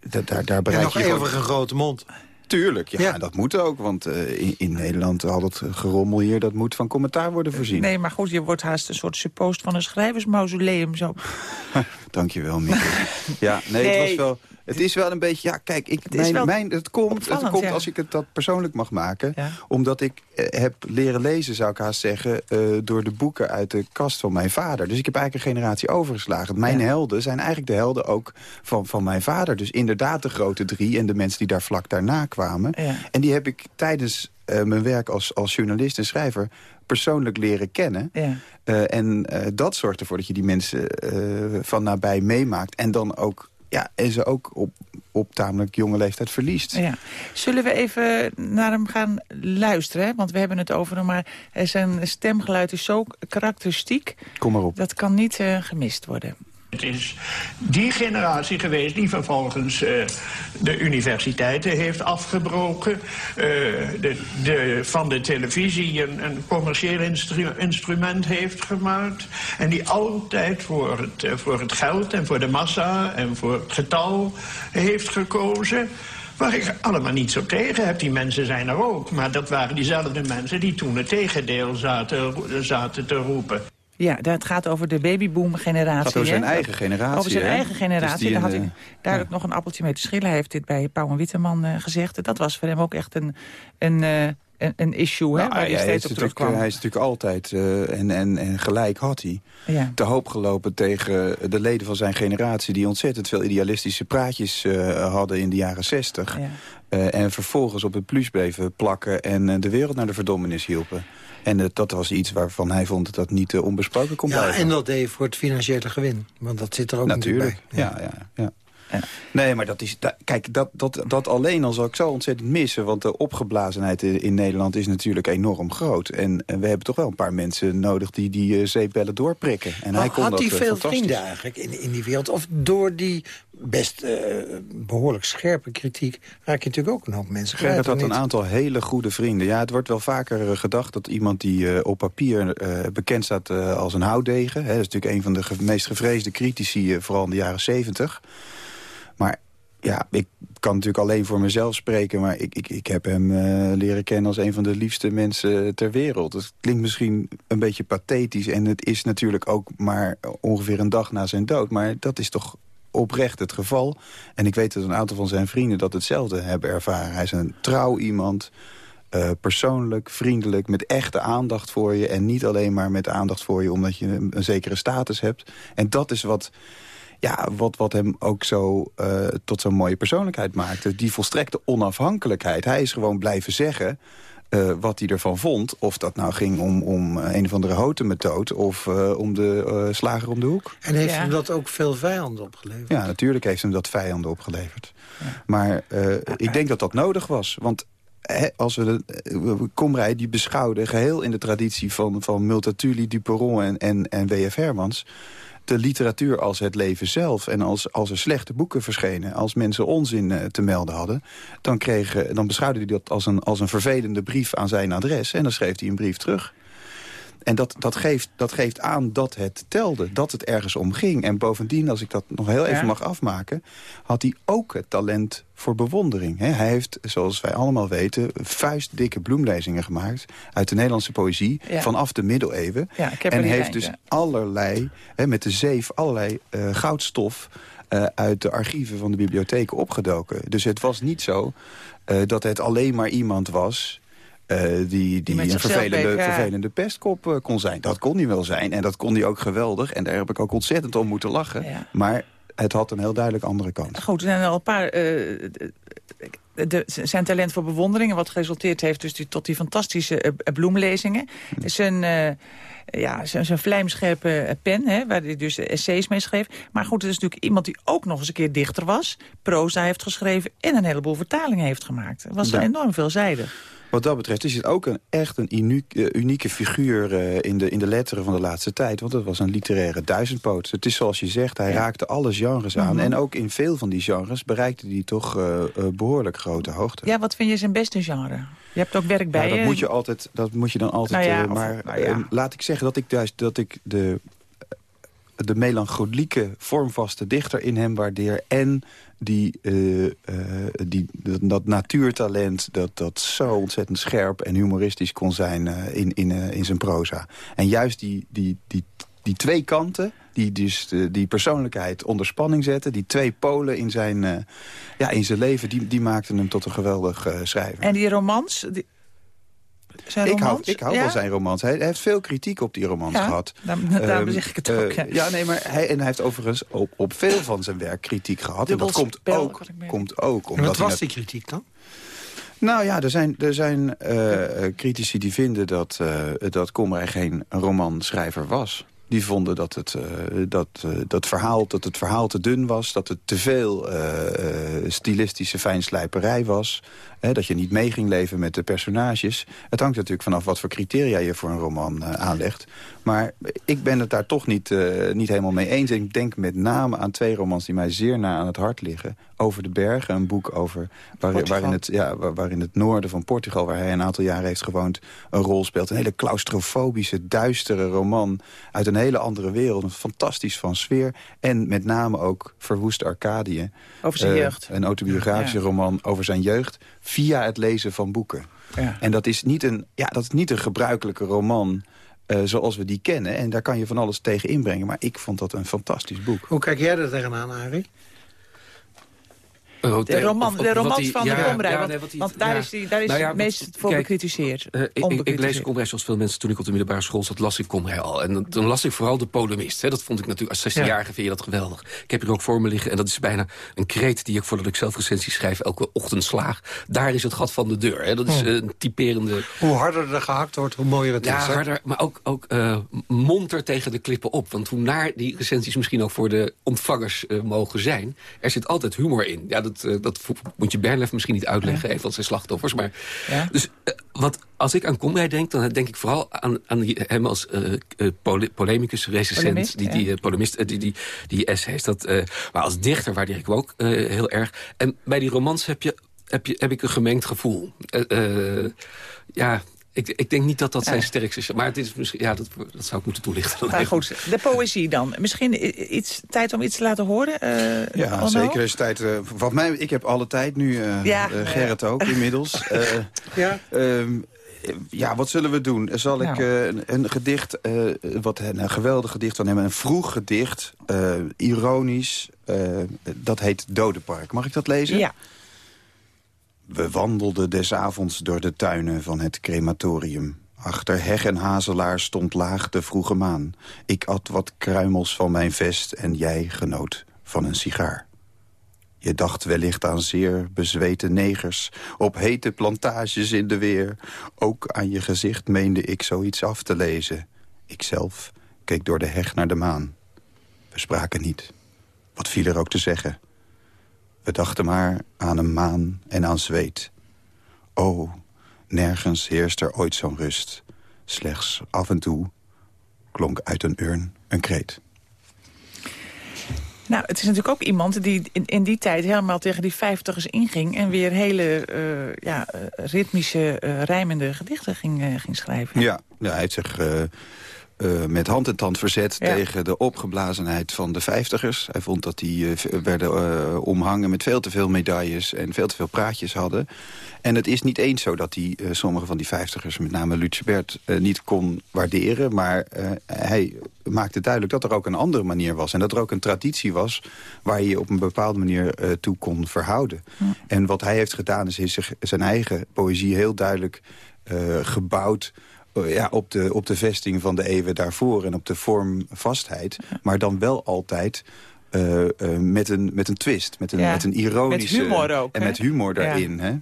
S7: Daar, daar, daar bereik en nog je eeuwig een grote mond.
S13: Tuurlijk, ja, ja, dat moet ook. Want uh, in, in, Nederland al het gerommel hier... dat moet van commentaar worden voorzien.
S8: Nee, maar goed, je wordt haast een soort suppost van een schrijversmausoleum. Zo.
S13: Dankjewel, Mieke. ja, nee, nee, het was wel... Het is wel een beetje, ja, kijk, ik, het, mijn, mijn, het komt, het komt als ik het dat persoonlijk mag maken. Ja. Omdat ik eh, heb leren lezen, zou ik haast zeggen, uh, door de boeken uit de kast van mijn vader. Dus ik heb eigenlijk een generatie overgeslagen. Mijn ja. helden zijn eigenlijk de helden ook van, van mijn vader. Dus inderdaad de grote drie en de mensen die daar vlak daarna kwamen. En die heb ik tijdens uh, mijn werk als, als journalist en schrijver persoonlijk leren kennen. Ja. Uh, en uh, dat zorgt ervoor dat je die mensen van nabij meemaakt. En dan ook ja, en ze ook op, op tamelijk jonge leeftijd verliest.
S8: Ja. Zullen we even naar hem gaan luisteren? Hè? Want we hebben het over hem, maar zijn stemgeluid is zo karakteristiek.
S13: Kom maar op.
S8: Dat kan niet uh, gemist worden.
S14: Het is die generatie geweest die vervolgens uh, de universiteiten heeft afgebroken. Uh, de, de, van de televisie een, een commercieel instru instrument heeft gemaakt. En die altijd voor het, uh, voor het geld en voor de massa en voor het getal heeft gekozen. Waar ik allemaal niet zo tegen heb. Die mensen zijn er ook. Maar dat waren diezelfde mensen die toen het tegendeel zaten, zaten te roepen.
S8: Ja, dat gaat over de babyboom-generatie. Het
S13: gaat over zijn eigen generatie.
S8: Over zijn eigen generatie. Dus Daar had ik duidelijk ja. nog een appeltje mee te schillen. Hij heeft dit bij Pauw en Witteman uh, gezegd. Dat was voor hem ook echt een, een, uh, een, een issue, nou, hè, waar hij steeds op terugkwam.
S13: Hij is natuurlijk altijd, uh, en, en, en gelijk had hij, ja. te hoop gelopen tegen de leden van zijn generatie... die ontzettend veel idealistische praatjes hadden in de jaren zestig. Ja. Uh, en vervolgens op het plus bleven plakken en de wereld naar de verdommenis hielpen. En uh, dat was iets waarvan hij vond dat dat niet onbesproken kon
S7: ja,
S13: blijven.
S7: En dat deed voor het financiële gewin. Want dat zit er ook
S13: Natuurlijk,
S7: bij.
S13: Ja, ja, ja. ja. Nee, maar dat is, dat, kijk, dat, dat, dat alleen al zou ik zo ontzettend missen. Want de opgeblazenheid in Nederland is natuurlijk enorm groot. En, en we hebben toch wel een paar mensen nodig die die uh, zeepbellen doorprikken. En hij kon
S7: had
S13: hij
S7: veel vrienden eigenlijk in, in die wereld? Of door die best uh, behoorlijk scherpe kritiek... raak je natuurlijk ook een hoop mensen kwijt.
S13: Gerrit had een aantal hele goede vrienden. Ja, het wordt wel vaker gedacht dat iemand die uh, op papier bekend staat als een houtdegen... Hè, dat is natuurlijk een van de ge meest gevreesde critici, vooral in de jaren zeventig... Maar ja, ik kan natuurlijk alleen voor mezelf spreken... maar ik, ik, ik heb hem uh, leren kennen als een van de liefste mensen ter wereld. Het klinkt misschien een beetje pathetisch... en het is natuurlijk ook maar ongeveer een dag na zijn dood. Maar dat is toch oprecht het geval. En ik weet dat een aantal van zijn vrienden dat hetzelfde hebben ervaren. Hij is een trouw iemand... uh, persoonlijk, vriendelijk, met echte aandacht voor je... en niet alleen maar met aandacht voor je omdat je een zekere status hebt. En dat is wat ja, wat, wat hem ook zo uh, tot zo'n mooie persoonlijkheid maakte. Die volstrekte onafhankelijkheid. Hij is gewoon blijven zeggen... Uh, wat hij ervan vond. Of dat nou ging om, om een of andere houten methode... of uh, om de slager om de hoek.
S7: En heeft ja. hem dat ook veel vijanden opgeleverd?
S13: Ja, natuurlijk heeft hem dat vijanden opgeleverd. Ja. Maar ik denk dat dat nodig was. Want He, als we de Komrij die beschouwde geheel in de traditie van, van Multatuli, Duperon en, en, en W.F. Hermans de literatuur als het leven zelf. En als, als er slechte boeken verschenen, als mensen onzin uh, te melden hadden... dan, kregen, dan beschouwde hij dat als een, als een vervelende brief aan zijn adres. En dan schreef hij een brief terug. En dat, dat, geeft, dat geeft aan dat het telde, dat het ergens om ging. En bovendien, als ik dat nog heel even mag afmaken... had hij ook het talent voor bewondering. Hij heeft, zoals wij allemaal weten, vuistdikke bloemlezingen gemaakt... uit de Nederlandse poëzie vanaf de middeleeuwen. en heeft dus allerlei, met de zeef, allerlei uh, goudstof... Uh, uit de archieven van de bibliotheken opgedoken. Dus het was niet zo uh, dat het alleen maar iemand was uh, die, die, een vervelende, vervelende pestkop uh, kon zijn. Dat kon hij wel zijn en dat kon hij ook geweldig. En daar heb ik ook ontzettend om moeten lachen. Ja. Maar het had een heel duidelijk andere kant.
S8: Goed, er zijn al een paar... Uh, de, zijn talent voor bewondering, wat geresulteerd heeft dus die, tot die fantastische bloemlezingen. Hm. Zijn, ja, zijn vlijmscherpe pen, hè, waar hij dus essays mee schreef. Maar goed, het is natuurlijk iemand die ook nog eens een keer dichter was. Proza heeft geschreven en een heleboel vertalingen heeft gemaakt. Het was ja. enorm veelzijdig.
S13: Wat dat betreft is het ook een, echt een uniek, uh, unieke figuur uh, in, de, in de letteren van de laatste tijd. Want het was een literaire duizendpoot. Het is zoals je zegt, hij ja. raakte alle genres aan. Mm -hmm. En ook in veel van die genres bereikte hij toch uh, behoorlijk grote hoogte.
S8: Ja, wat vind je zijn beste genre? Je hebt ook werk bij
S13: ja, dat Moet je altijd, dat moet je dan altijd... Nou ja, maar of, nou laat ik zeggen dat ik, juist, dat ik de de melancholieke, vormvaste dichter in hem waardeer... en die, uh, uh, die, dat, natuurtalent dat, dat zo ontzettend scherp en humoristisch kon zijn uh, in, in, in zijn proza. En juist die, die, die, die twee kanten, die dus die persoonlijkheid onder spanning zetten... die twee polen in zijn, ja, in zijn leven, die, die maakten hem tot een geweldig schrijver.
S8: En die romans, zijn
S13: ik hou, ik hou ja? van zijn romans. Hij, hij, heeft veel kritiek op die romans
S8: ja,
S13: gehad.
S8: Daarom, daarom um, zeg ik het ook. Uh,
S13: ja. ja, nee, maar hij, en hij heeft overigens op, op veel van zijn werk kritiek gehad.
S8: Dubbel
S13: en dat komt
S8: spel,
S13: ook, komt ook
S7: omdat en wat was die kritiek dan?
S13: Nou ja, er zijn, er zijn uh, critici die vinden dat, uh, dat Komrij geen romanschrijver was. Die vonden dat het, uh, dat, uh, dat, verhaal, dat het verhaal te dun was. Dat het te veel uh, stilistische fijnslijperij was. Hè, dat je niet mee ging leven met de personages. Het hangt natuurlijk vanaf wat voor criteria je voor een roman aanlegt. Maar ik ben het daar toch niet, niet helemaal mee eens. Ik denk met name aan twee romans die mij zeer na aan het hart liggen. Over de bergen, een boek over waar, waarin, het, ja, waarin het noorden van Portugal... waar hij een aantal jaren heeft gewoond, een rol speelt. Een hele claustrofobische, duistere roman uit een hele andere wereld. Een fantastisch van sfeer. En met name ook Verwoeste Arcadië.
S8: Over zijn uh, jeugd.
S13: Een autobiografische ja. roman over zijn jeugd. Via het lezen van boeken.
S8: Ja.
S13: En dat is niet een, ja, dat is niet een gebruikelijke roman... Uh, zoals we die kennen. En daar kan je van alles tegen inbrengen. Maar ik vond dat een fantastisch boek.
S7: Hoe kijk jij er tegenaan, Arie?
S8: Uh, de, roman, de romans die, van ja, de Komrij, ja, nee, want, want, daar ja. is, die, daar is nou ja, het meest voor kijk, bekritiseerd.
S12: Uh, ik, ik, lees Komrij zoals veel mensen. Toen ik op de middelbare school zat, las ik Komrij al. En dan las ik vooral de polemist. Hè. Dat vond ik natuurlijk, als 16-jarige vind je dat geweldig. Ik heb hier ook voor me liggen. En dat is bijna een kreet die ik voordat ik zelf recensie schrijf... elke ochtend slaag. Daar is het gat van de deur. Hè. Dat is uh, een typerende...
S7: Hoe harder er gehakt wordt, hoe mooier het
S12: ja,
S7: is.
S12: Ja, harder, maar ook, ook monter tegen de klippen op. Want hoe naar die recensies misschien ook voor de ontvangers mogen zijn... er zit altijd humor in. Ja, dat, dat moet je Bernlef misschien niet uitleggen, even als zijn slachtoffers. Maar, ja? Dus uh, wat, als ik aan Komrij denk, dan denk ik vooral aan, aan die, hem als uh, pole, polemicus, recensent, die, die, ja. polemist, die, die, die essays. Dat, maar als dichter waardeer ik hem ook heel erg. En bij die romans heb, je, heb, je, heb ik een gemengd gevoel. ja, ik, ik, denk niet dat dat zijn ja. sterkste is. Maar het is misschien, ja, dat, dat zou ik moeten toelichten.
S8: Maar goed, de poëzie dan. Misschien iets, tijd om iets te laten horen? Uh,
S13: ja,
S8: Onno?
S13: zeker is tijd. Uh, wat mij, ik heb alle tijd nu. Uh, ja. Gerrit ook inmiddels.
S7: ja.
S13: Um, ja, wat zullen we doen? Zal ik uh, een, een, gedicht, uh, wat een, een, geweldig gedicht van hem, een vroeg gedicht, uh, ironisch, dat heet Dodenpark. Mag ik dat lezen?
S8: Ja.
S13: We wandelden des avonds door de tuinen van het crematorium. Achter heg en hazelaar stond laag de vroege maan. Ik at wat kruimels van mijn vest en jij genoot van een sigaar. Je dacht wellicht aan zeer bezweten negers... op hete plantages in de weer. Ook aan je gezicht meende ik zoiets af te lezen. Ikzelf keek door de heg naar de maan. We spraken niet. Wat viel er ook te zeggen? We dachten maar aan een maan en aan zweet. Oh, nergens heerst er ooit zo'n rust. Slechts af en toe klonk uit een urn een kreet.
S8: Nou, het is natuurlijk ook iemand die in, in die tijd helemaal tegen die vijftigers inging... en weer hele uh, ja, uh, ritmische, uh, rijmende gedichten ging, ging schrijven.
S13: Ja, ja hij heeft zich uh, met hand en tand verzet tegen de opgeblazenheid van de vijftigers. Hij vond dat die uh, werden uh, omhangen met veel te veel medailles en veel te veel praatjes hadden. En het is niet eens zo dat hij sommige van die vijftigers, met name Lucebert, niet kon waarderen. Maar hij maakte duidelijk dat er ook een andere manier was. En dat er ook een traditie was waar je op een bepaalde manier toe kon verhouden. En wat hij heeft gedaan is, is zijn eigen poëzie heel duidelijk gebouwd eh, ja, op, de, op de vesting van de eeuwen daarvoor en op de vormvastheid. Maar dan wel altijd uh, uh, met, een, met een twist, met een, ja. met een ironische...
S8: Met humor ook.
S13: En met humor daarin. Ja. Hè?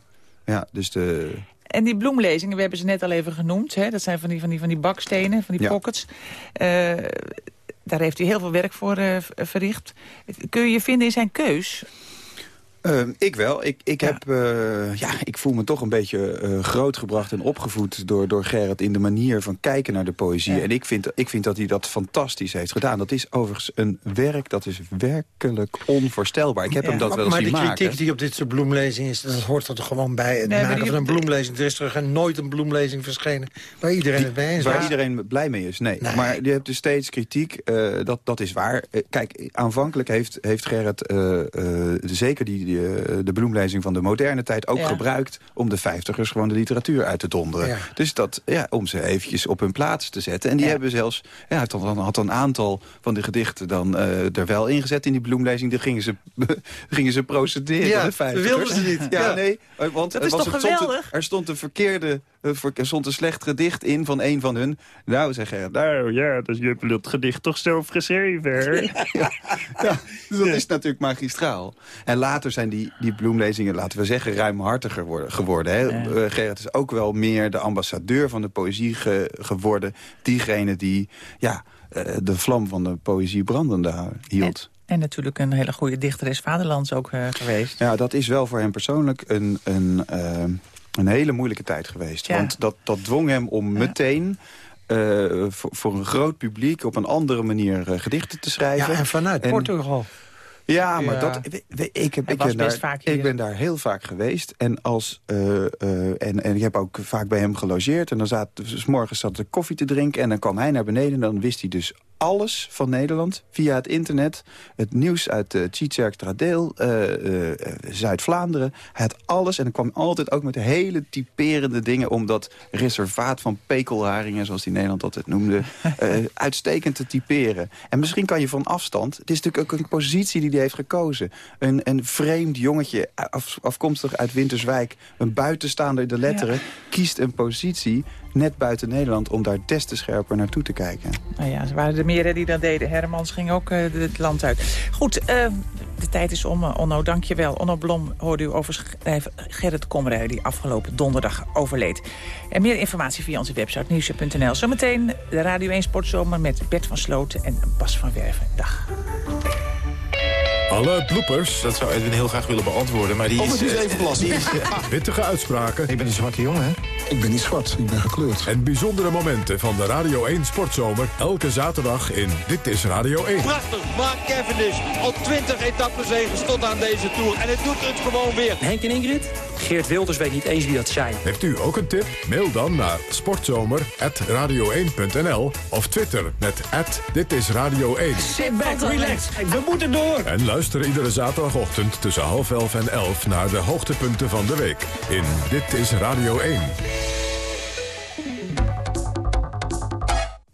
S13: Ja, dus de...
S8: En die bloemlezingen, we hebben ze net al even genoemd. Hè? Dat zijn van die, van die, van die bakstenen, van die ja. pockets. Uh, daar heeft hij heel veel werk voor verricht. Kun je je vinden in zijn keus?
S13: Uh, ik wel. Ik, ik, ja. Heb, uh, ja, ik voel me toch een beetje uh, grootgebracht en opgevoed door, door Gerrit... in de manier van kijken naar de poëzie. Ja. En ik vind, ik vind dat hij dat fantastisch heeft gedaan. Dat is overigens een werk dat is werkelijk onvoorstelbaar. Ik heb ja. hem dat wel eens zien maken.
S7: Maar de kritiek die op dit soort bloemlezingen is... dat hoort er toch gewoon bij. Het nee, maken van een bloemlezing. Er is er nooit een bloemlezing verschenen... waar iedereen het mee is.
S13: Waar iedereen blij mee is, nee. nee. Maar je hebt dus steeds kritiek. Uh, dat, dat is waar. kijk, aanvankelijk heeft, heeft Gerrit zeker die de, eh, de bloemlezing van de moderne tijd ook ja. gebruikt... om de vijftigers gewoon de literatuur uit te donderen. Ja. Dus dat, ja, om ze eventjes op hun plaats te zetten. En die ja. hebben zelfs, ja, had dan, had een aantal van de gedichten dan uh, er wel ingezet in die bloemlezing. Dan gingen ze, gingen ze procederen,
S7: ja,
S13: de vijftigers.
S7: wilden ze niet.
S13: Ja, nee, want
S8: dat is
S13: was,
S8: toch
S13: er,
S8: geweldig?
S13: Stond, er stond een verkeerde er stond een slecht gedicht in van een van hun. Nou, zeg Gerrit, nou ja, dus je hebt dat gedicht toch zelf geschreven. ja, ja, ja, dus dat is natuurlijk magistraal. En later zijn die, die bloemlezingen, laten we zeggen, ruimhartiger worden, geworden. Hè? Ja. Uh, Gerrit is ook wel meer de ambassadeur van de poëzie ge, geworden. Diegene die ja, uh, de vlam van de poëzie brandende hield.
S8: En, en natuurlijk een hele goede dichter is vaderlands ook uh, geweest.
S13: Ja, dat is wel voor hem persoonlijk een... een een hele moeilijke tijd geweest. Ja. Want dat, dat dwong hem om meteen... Uh, voor, voor, een groot publiek op een andere manier uh, gedichten te schrijven.
S7: Ja, en vanuit en, Portugal.
S13: Ja, maar dat, ik, heb, ik, ben daar, ik ben daar heel vaak geweest. En, als, uh, uh, en, en ik heb ook vaak bij hem gelogeerd. En dan zat, dus morgens zat er koffie te drinken. En dan kwam hij naar beneden. En dan wist hij dus alles van Nederland via het internet. Het nieuws uit uh, Tjitserk-Tradeel, uh, uh, Zuid-Vlaanderen. Hij had alles en er kwam altijd ook met hele typerende dingen... om dat reservaat van pekelharingen, zoals die Nederland altijd noemde... uitstekend te typeren. En misschien kan je van afstand... Het is natuurlijk ook een positie die hij heeft gekozen. Een, een vreemd jongetje, af, afkomstig uit Winterswijk... een buitenstaander in de letteren, ja. kiest een positie net buiten Nederland... om daar des te scherper naartoe te kijken.
S8: Nou ja, ze waren er meer die dat deden. Hermans ging ook uh, het land uit. Goed, uh, de tijd is om, uh, Onno, dank je wel. Onno Blom hoorde u over Gerrit Komrij... die afgelopen donderdag overleed. En meer informatie via onze website nieuwsje.nl. Zometeen de Radio 1 Sportzomer met Bert van Sloten en Bas van Werven. Dag.
S1: Alle bloepers.
S15: Dat zou Edwin heel graag willen beantwoorden, maar die
S1: oh,
S15: is...
S1: is even plassen. Wittige uitspraken.
S15: Ik ben een zwarte jongen, hè?
S16: Ik ben niet zwart, ik ben gekleurd.
S1: En bijzondere momenten van de Radio 1 Sportzomer. Elke zaterdag in Dit is Radio 1.
S17: Prachtig, Mark Cavendish. Al 20 etappenzegers tot aan deze Tour. En het doet het gewoon weer.
S18: Henk en Ingrid? Geert Wilders weet niet eens wie dat zijn.
S1: Heeft u ook een tip? Mail dan naar sportzomer.radio1.nl of Twitter met Dit is Radio 1.
S17: Sit back, relax. We moeten door.
S1: En luister iedere zaterdagochtend tussen half elf en elf... naar de hoogtepunten van de week in Dit is Radio 1.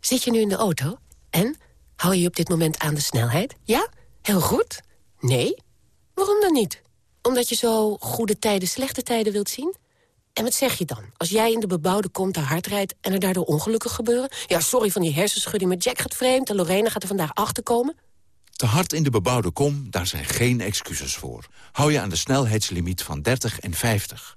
S19: Zit je nu in de auto? En? Hou je op dit moment aan de snelheid? Ja? Heel goed? Nee? Waarom dan niet? Omdat je zo goede tijden, slechte tijden wilt zien? En wat zeg je dan? Als jij in de bebouwde kom te hard rijdt en er daardoor ongelukken gebeuren? Ja, sorry van die hersenschudding, maar Jack gaat vreemd en Lorena gaat er vandaag achterkomen.
S20: Te hard in de bebouwde kom, daar zijn geen excuses voor. Hou je aan de snelheidslimiet van 30 en 50.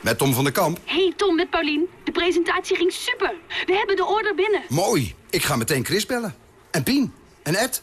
S21: Met Tom van der Kamp.
S22: Hey Tom, met Paulien. De presentatie ging super. We hebben de order binnen.
S21: Mooi. Ik ga meteen Chris bellen. En Pien. En Ed.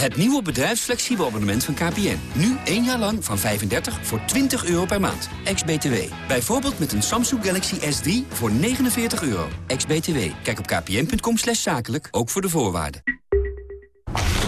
S23: Het nieuwe bedrijfsflexibel abonnement van KPN. Nu één jaar lang van 35 voor 20 euro per maand. Ex-BTW. Bijvoorbeeld met een Samsung Galaxy S3 voor 49 euro. Ex-BTW. Kijk op kpn.com zakelijk, ook voor de voorwaarden.